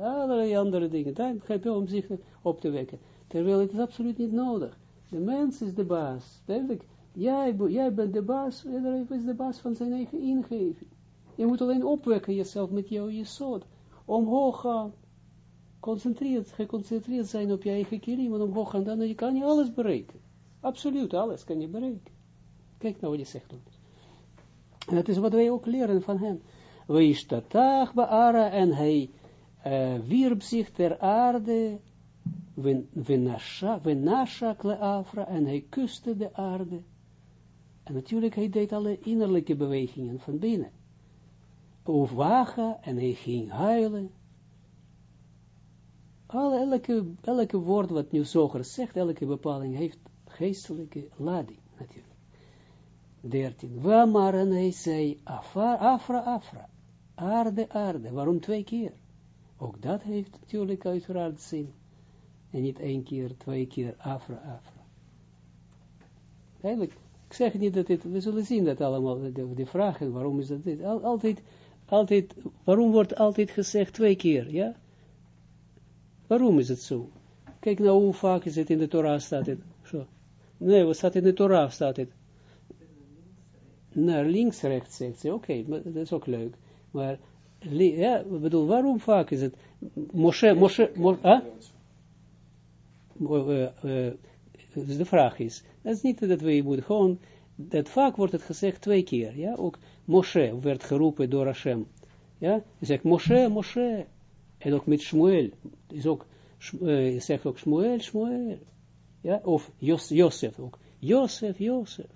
allerlei andere dingen, dan heb je om zich op te wekken, terwijl het is absoluut niet nodig. De mens is de baas, duidelijk, jij, jij bent de baas, iedereen is de baas van zijn eigen ingeving. Je moet alleen opwekken jezelf met jouw jesot, omhoog gaan, concentreerd, geconcentreerd zijn op je eigen kilim en omhoog gaan, dan je kan je alles bereiken. Absoluut, alles kan je bereiken. Kijk nou wat hij zegt. En dat is wat wij ook leren van hem. Wees tatach beara en hij uh, wierp zich ter aarde, venasha afra en hij kuste de aarde. En natuurlijk, hij deed alle innerlijke bewegingen van binnen. Wagen en hij ging huilen elke, elke woord wat nu zoger zegt, elke bepaling heeft geestelijke lading, natuurlijk. 13. Waar en hij zei, afra, afra, afra, aarde, aarde. Waarom twee keer? Ook dat heeft natuurlijk uiteraard zin. En niet één keer, twee keer, afra, afra. Eigenlijk, ik zeg niet dat dit, we zullen zien dat allemaal, de, de vragen, waarom is dat dit? Al, altijd, altijd, waarom wordt altijd gezegd twee keer, ja? Waarom is het zo? Kijk nou hoe vaak is het in de Torah staat. Nee, wat staat in de Torah staat het? Naar links, rechts zegt ze, oké, dat is ook leuk. Maar, ja, bedoel, waarom vaak is het? Moshe, Moshe, Moshe, ah? dus de vraag is, dat is niet dat we moeten gewoon, dat vaak wordt het gezegd twee keer, ja, ook Moshe werd geroepen door Hashem, ja, hij zegt Moshe, Moshe, en ook met Shmuel, is ook, uh, zegt ook Shmuel, Shmuel, ja, of Jos, Josef ook, Josef, Josef,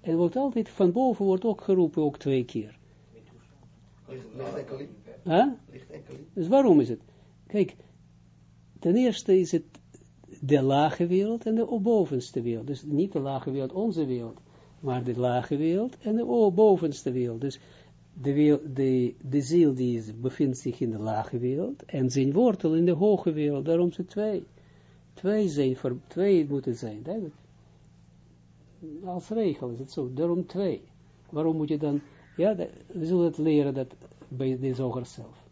en wordt altijd, van boven wordt ook geroepen, ook twee keer. Ligt enkel Huh? Dus waarom is het? Kijk, ten eerste is het de lage wereld en de bovenste wereld. Dus niet de lage wereld, onze wereld, maar de lage wereld en de bovenste wereld. Dus de, wereld, de, de ziel die is, bevindt zich in de lage wereld en zijn wortel in de hoge wereld. Daarom zijn twee. Twee, voor, twee moeten zijn. Duidelijk. Als regel is het zo. Daarom twee. Waarom moet je dan... Ja, we zullen het leren dat bij de zoger zelf.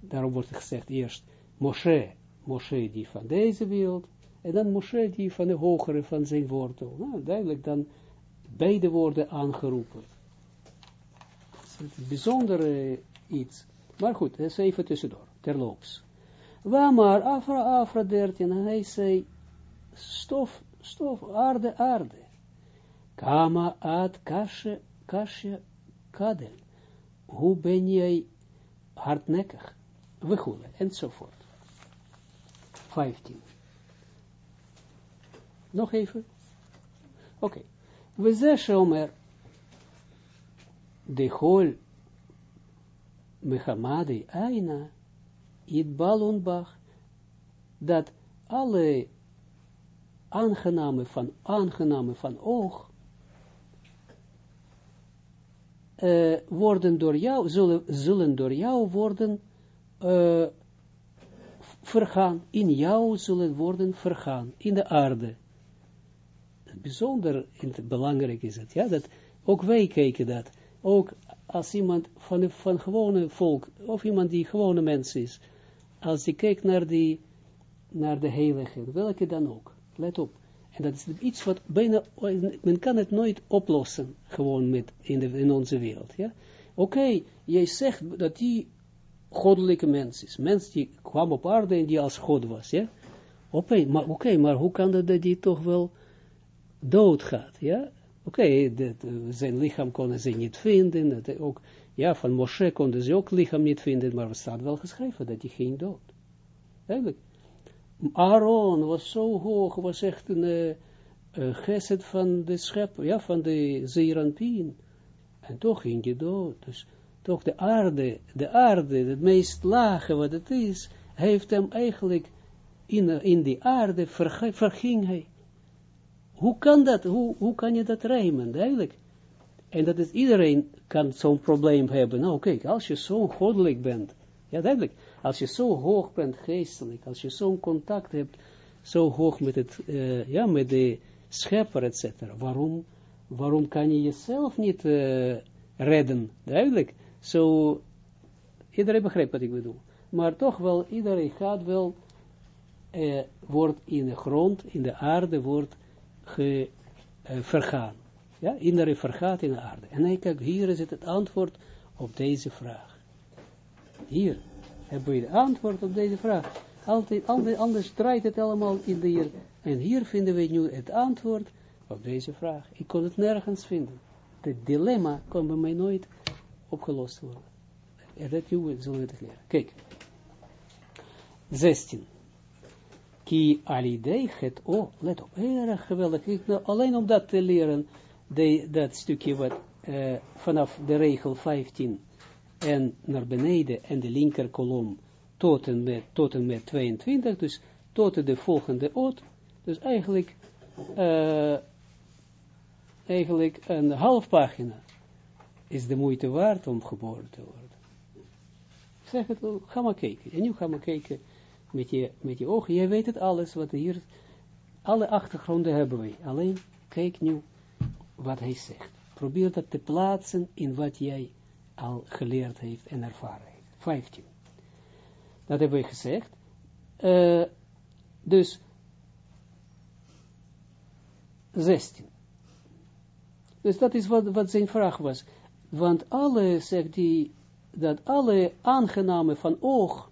Daarom wordt gezegd eerst Moshe Moshe die van deze wereld, en dan Moshe die van de hogere van zijn wortel. Nou, duidelijk dan beide worden aangeroepen. Het is een bijzondere iets. Maar goed, dat is even tussendoor, terloops. Waar Afra, Afra 13, en hij zei, stof, stof, aarde, aarde. Kama ad kasje, kasje, kadel. Hoe ben jij hardnekkig? We goelen, enzovoort. 15. Nog even. Oké. We zeggen Omer, de hol mechamadi aina, balonbach, dat alle aangename van aangename van oog, worden door jou, zullen, zullen door jou worden vergaan. In jou zullen worden vergaan. In de aarde. Bijzonder belangrijk is het. Ja, dat ook wij kijken dat. Ook als iemand van, van gewone volk, of iemand die gewone mens is, als die kijkt naar, die, naar de heilige, welke dan ook, let op. En dat is iets wat bijna, men kan het nooit oplossen, gewoon met, in, de, in onze wereld. Ja? Oké, jij zegt dat die goddelijke mens is. Mens die kwam op aarde en die als God was, ja. Oké, maar, maar hoe kan dat dat die toch wel doodgaat, ja. Oké, zijn lichaam konden ze niet vinden, dat ook, ja, van Moshe konden ze ook lichaam niet vinden, maar er staat wel geschreven dat hij geen dood. Eigenlijk. Aaron was zo hoog, was echt een uh, uh, geset van de schep, ja, van de Zeeranpien. En toch ging hij dood. Dus toch de aarde, de aarde, het meest lage wat het is, heeft hem eigenlijk in, in die aarde verging hij. Hoe kan dat, hoe, hoe kan je dat rijmen, eigenlijk? En dat is, iedereen kan zo'n probleem hebben. Nou kijk, als je zo goddelijk bent, ja duidelijk, als je zo hoog bent geestelijk, als je zo'n contact hebt, zo hoog met het, uh, ja, met de schepper, et cetera, waarom, waarom kan je jezelf niet uh, redden, duidelijk? Zo, iedereen begrijpt wat ik bedoel. Maar toch wel, iedereen gaat wel, eh, wordt in de grond, in de aarde, wordt ge, vergaan. Ja, iedereen vergaat in de aarde. En kijk, hier is het, antwoord op deze vraag. Hier hebben we het antwoord op deze vraag. Altijd, altijd, anders draait het allemaal in de hier. En hier vinden we nu het antwoord op deze vraag. Ik kon het nergens vinden. Het dilemma kon bij mij nooit opgelost worden. En dat jullie zullen het leren. Kijk. 16. Ki alidei het o, let op, erg geweldig. Ik, nou, alleen om dat te leren, de, dat stukje wat uh, vanaf de regel 15 en naar beneden en de linker kolom tot en met, tot en met 22, dus tot de volgende oot, dus eigenlijk, uh, eigenlijk een half pagina is de moeite waard om geboren te worden. zeg het, ga maar kijken. En nu ga maar kijken met je, met je ogen. Jij weet het alles, wat hier, alle achtergronden hebben wij. Alleen, kijk nu wat hij zegt. Probeer dat te plaatsen in wat jij al geleerd heeft en ervaren heeft. 15. Dat hebben we gezegd. Uh, dus 16. Dus dat is wat, zijn vraag was. Want alle, zegt hij, dat alle aangename van oog,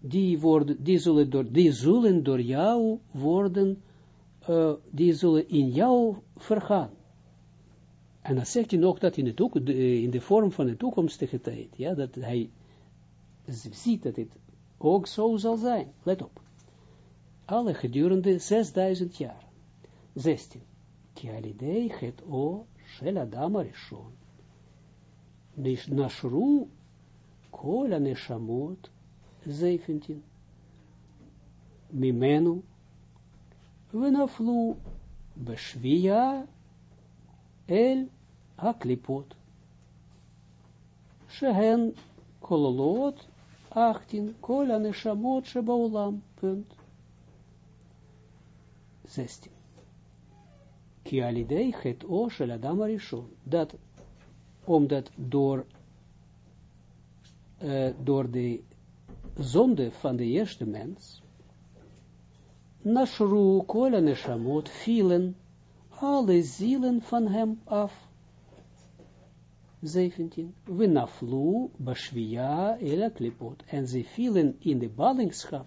die, worden, die, zullen, door, die zullen door jou worden, uh, die zullen in jou vergaan. En dan zegt hij nog dat in de, in de vorm van de toekomstige tijd, ja, dat hij ziet dat het ook zo zal zijn. Let op. Alle gedurende 6000 jaar. 16. Kialidei het o shel adam arishon. Nashru kol neshamot 17. Mimenu venaflu beshvia el haklipot. Shehen kololot 18. Kol neshamot shebaulam. Punt. 16. Ki alidei het o shel adam arishon. Dat, omdat door, uh, door de zonde van de eerste mens, nashru kol neshamot vielen alle zielen van hem af. 17. We naflu bashvia ela klipot. En ze vielen in de ballingschap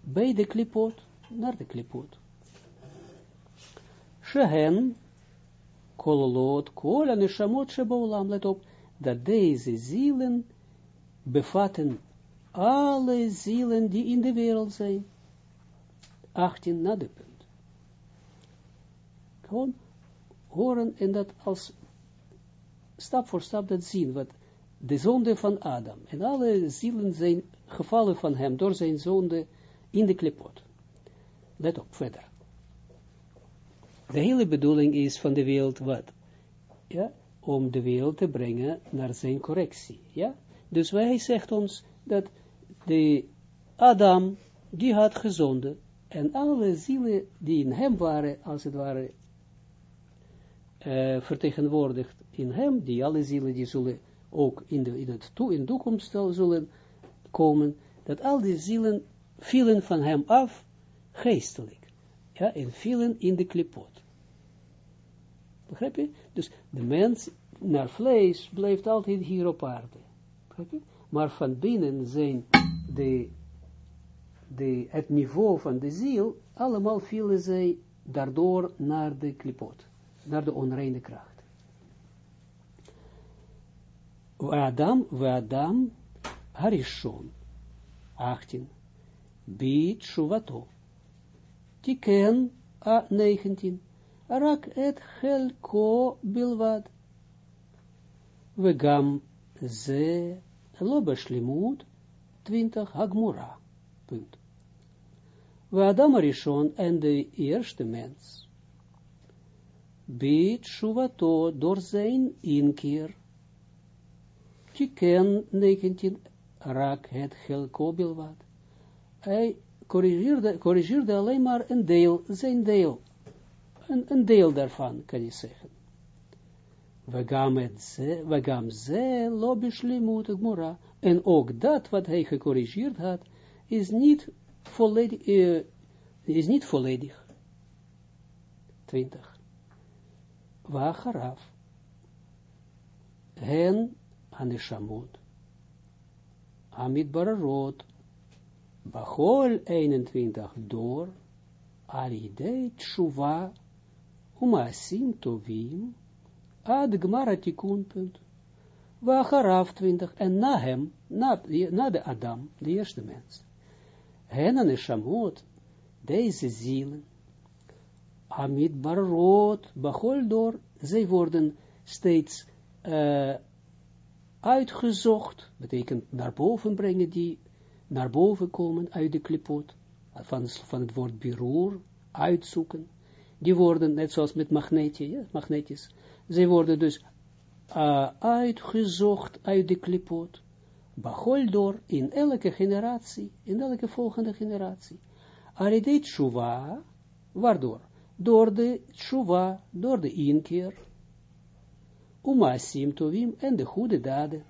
bij de klipot, naar de klipot. Shehen, kololot, kol en shamot shebaulam. Let op, dat deze zielen bevatten alle zielen die in de wereld zijn. 18 na de punt. Gewoon horen en dat als stap voor stap dat zien, wat de zonde van Adam, en alle zielen zijn gevallen van hem, door zijn zonde in de klipot. Let op, verder. De hele bedoeling is van de wereld wat? Ja, om de wereld te brengen naar zijn correctie. Ja, dus hij zegt ons dat de Adam, die had gezonde, en alle zielen die in hem waren, als het ware, uh, vertegenwoordigd in hem, die alle zielen die zullen ook in de, in het in toekomst zullen komen, dat al die zielen vielen van hem af, geestelijk, ja, en vielen in de klipot. Begrijp je? Dus de mens naar vlees blijft altijd hier op aarde. Begrijp je? Maar van binnen zijn de, de, het niveau van de ziel, allemaal vielen zij daardoor naar de klipot, naar de onreine kracht. Adam, Adam, Harishon, 18, Bit Shuvato, Tiken, a 19, Rak et Helko Bilvad, Vegam Ze, Lobeshlimut, 20, Hagmura, punt. Adam Harishon en de eerste mens, Bit Shuvato, door zijn inkeer, Tiken 19, raak het wat. Hij corrigeerde, corrigeerde alleen maar een deel, zijn deel. Een, deel daarvan, kan je zeggen. Vagam ze, lobishlimut gmora. En ook dat wat hij gecorrigeerd had, is niet volledig, uh, is niet volledig. 20. Wacharaf. Hen Aneshamot. Amit Bararot. Bachol 21 door. Alidei Tshuva. Umasim Tovim. Ad Gmara Tikun. Punt. Wacharaf 20. En na hem, na, na de Adam, de eerste mens. Hen Aneshamot. Deze zielen. Amit Bararot. Bachol door. Zij worden steeds uitgezocht, betekent naar boven brengen, die naar boven komen uit de klipot, van, van het woord biroer, uitzoeken, die worden, net zoals met magnetje, ja, magnetjes, ze worden dus uh, uitgezocht uit de klipot, Bachol door in elke generatie, in elke volgende generatie. Aridei tshuva, waardoor? Door de tshuva, door de inkeer, umasim tovim en de goede daden.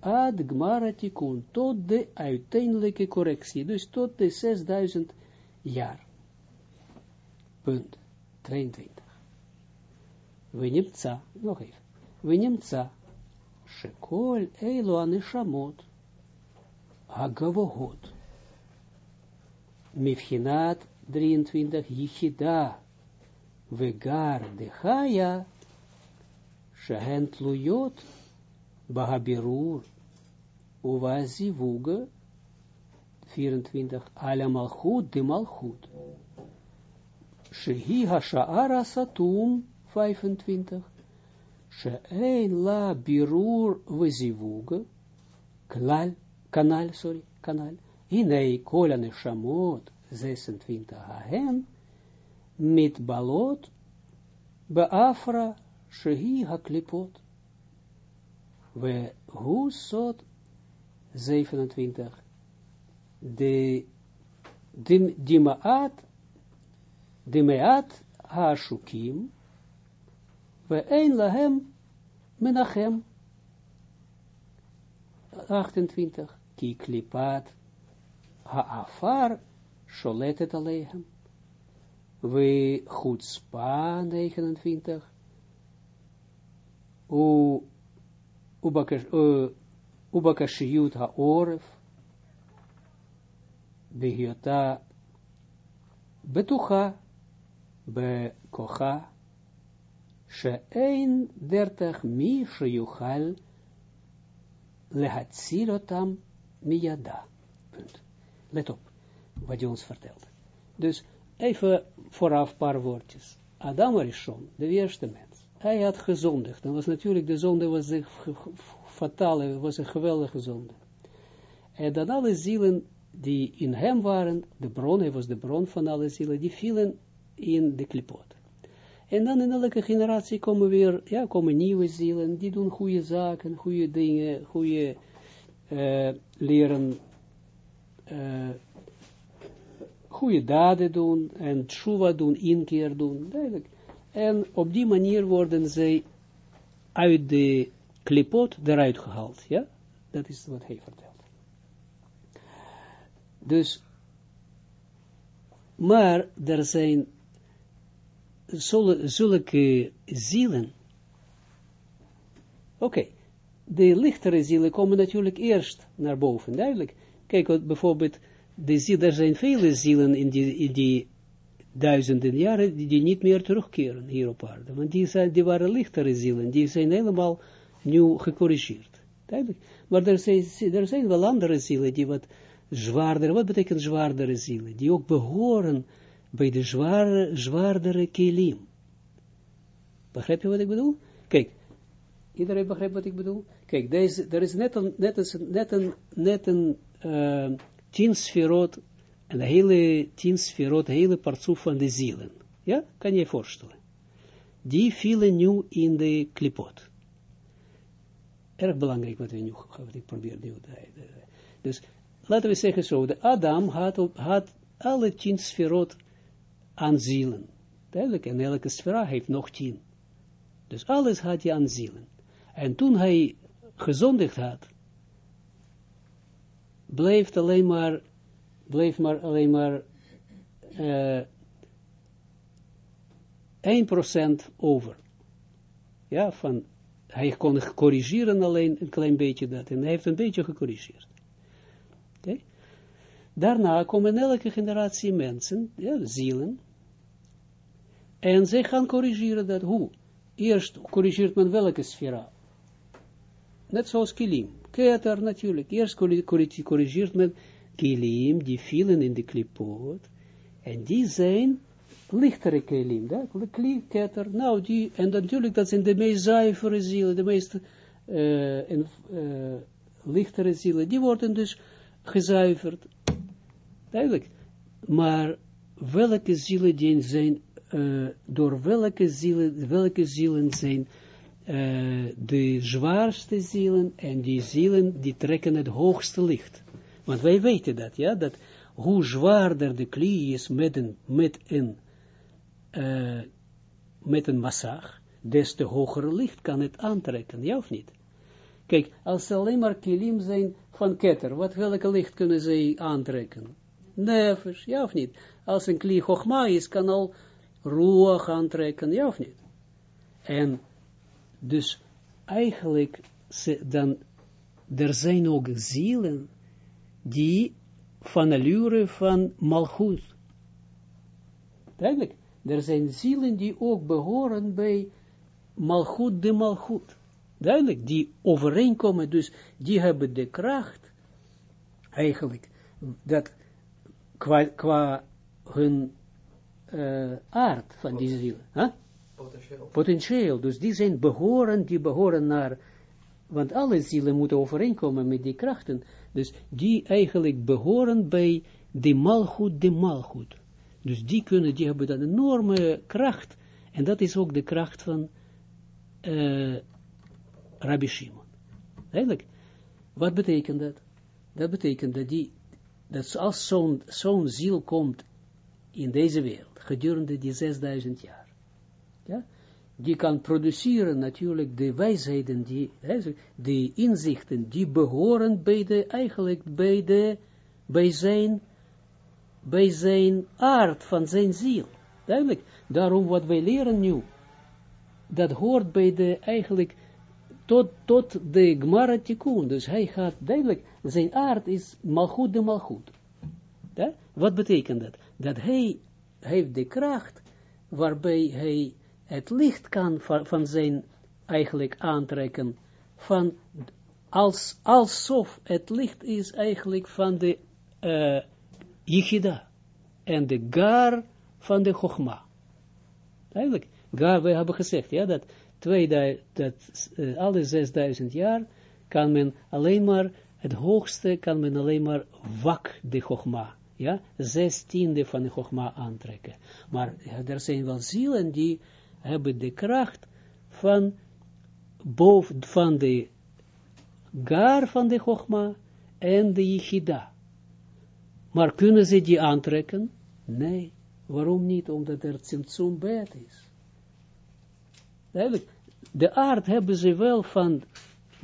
Ad gmaratikun, tot de uiteindelijke correctie, dus tot de 6000 jaar. Punt 22. We nimtza, nog even. We nimtza, shekol eilu aneshamot. Mifhinat 23, yichida, vegar de chaya, shehen tluyot, bahabirur, uvazivuga, 24, ala malchut de malchut. Shehi hasha'ara satum, 25, She'ein la birur vezivuga, klal, kanal, sorry, kanal, hinei kolane shamot, 26 hahen, mit balot, beafra, shehi haklipot, we husot, 27, de, dim, dimaat, dimaat ha-shukim, we een lahem menachem. 28. Ki klipat ha'afar sholetet alehem. We chutzpa 29. U ubakashiyut ha'oref. Behiota betucha bekocha she'ein dertig mi sheyuchal lehatzilotam miyada. Punt. Let op, wat je ons vertelt. Dus, even vooraf een paar woordjes. Adam Arishon, de eerste mens, hij had gezondigd. En was natuurlijk, de zonde was een fatale, was een geweldige zonde. En dan alle zielen die in hem waren, de bron, hij was de bron van alle zielen, die vielen in de klipot. En dan in elke generatie komen weer, ja, komen nieuwe zielen, die doen goede zaken, goede dingen, goede uh, leren, uh, goede daden doen, en tshuva doen, inkeer doen, duidelijk. En op die manier worden zij uit de klipot eruit gehaald, ja, dat is wat hij vertelt. Dus, maar er zijn zulke zielen, oké, de lichtere zielen komen natuurlijk eerst naar boven, duidelijk. Kijk, bijvoorbeeld, de ziel, er zijn vele zielen in die, in die duizenden jaren, die, niet meer terugkeren hier op aarde, want die, zijn, die waren lichtere zielen, die zijn helemaal nieuw gecorrigeerd, duidelijk. Maar er zijn, er zijn wel andere zielen, die wat zwaarder, wat betekent zwaardere zielen, die ook behoren bij de zware, zwaardere kelim. Begrijp je wat ik bedoel? Kijk, iedereen begrijpt wat ik bedoel? Kijk, er is net een, net een, net een, net een uh, tien sferot, een hele tien sferot, hele partsoef van de zielen. Ja, kan je je voorstellen. Die vielen nu in de klipot. Erg belangrijk wat we nu, wat ik probeer nu. Dus, laten we zeggen zo, de Adam had, had alle tien sferot aan zielen. Duidelijk, en elke sfera heeft nog tien. Dus alles had hij aan zielen. En toen hij gezondigd had, bleef alleen maar, bleef maar alleen maar uh, 1% over. Ja, van, hij kon corrigeren alleen een klein beetje dat, en hij heeft een beetje gecorrigeerd. Daarna komen elke generatie mensen, zielen, en zij gaan corrigeren dat. Hoe? Eerst corrigeert men welke sfera? Net zoals kilim. Keter natuurlijk. Eerst corrigeert men kilim, die vielen in de klipot. En die zijn lichtere kilim. Keter. Nou, die, en natuurlijk dat zijn de meest zuivere zielen, de meest eh, lichtere zielen, die worden dus gezuiverd. Duidelijk. Maar welke zielen die zijn, door welke zielen, welke zielen zijn de zwaarste zielen en die zielen die trekken het hoogste licht. Want wij weten dat, ja, dat hoe zwaarder de klie is met een, met een, eh, met een massage, des te hoger licht kan het aantrekken, ja of niet? Kijk, als ze alleen maar kilim zijn van ketter, wat welke licht kunnen ze aantrekken? Nefesh, ja of niet? Als een kli chogma is, kan al ruach aantrekken, ja of niet? En dus eigenlijk, dan, er zijn ook zielen die van allure van malchut. Duidelijk, er zijn zielen die ook behoren bij malchut de malchut. Duidelijk, die overeenkomen, dus die hebben de kracht, eigenlijk, dat qua, qua hun uh, aard van die zielen. Huh? Potentieel. Potentieel, dus die zijn behoren, die behoren naar, want alle zielen moeten overeenkomen met die krachten, dus die eigenlijk behoren bij de malgoed, de malgoed. Dus die kunnen, die hebben dan enorme kracht, en dat is ook de kracht van uh, Rabbi Shimon. Eigenlijk, wat betekent dat? Dat betekent dat die, dat als zo'n zo'n ziel komt in deze wereld, gedurende die 6000 jaar, ja, die kan produceren natuurlijk de wijsheden, die, de inzichten, die behoren bij de, eigenlijk bij de, bij zijn, bij zijn aard van zijn ziel. Duidelijk, daarom wat wij leren nu, dat hoort bij de, eigenlijk, tot, tot de Gmara Tikkun. Dus hij gaat duidelijk, zijn aard is malgoed de malgoed. Ja? Wat betekent dat? Dat hij heeft de kracht waarbij hij het licht kan van, zijn eigenlijk aantrekken van als, alsof het licht is eigenlijk van de uh, Yichida en de gar van de Chogma. Eigenlijk, gar, we hebben gezegd, ja, dat, 2000, dat uh, alle 6000 jaar kan men alleen maar, het hoogste kan men alleen maar wak de Chogma, ja, zestiende van de Chogma aantrekken. Maar er zijn wel zielen die hebben de kracht van boven, van de gar van de Chogma en de Yichida. Maar kunnen ze die aantrekken? Nee. Waarom niet? Omdat er Tsimtsum bet is. Duidelijk. De aard hebben ze wel van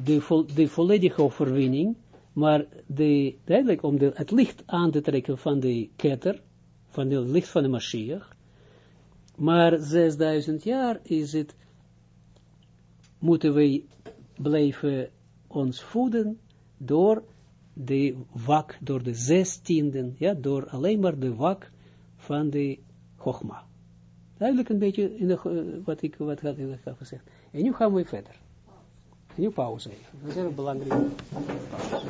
de, de volledige overwinning, maar de, duidelijk om de, het licht aan te trekken van de ketter, van het licht van de Mashiach, maar 6000 jaar is het, moeten wij blijven ons voeden door de wak, door de zestienden, ja, door alleen maar de wak van de Chogma. Duidelijk een beetje in de, wat ik wat had ik gezegd. En nu gaan we verder. Nu pauze even. Dat is heel belangrijk. Pauze.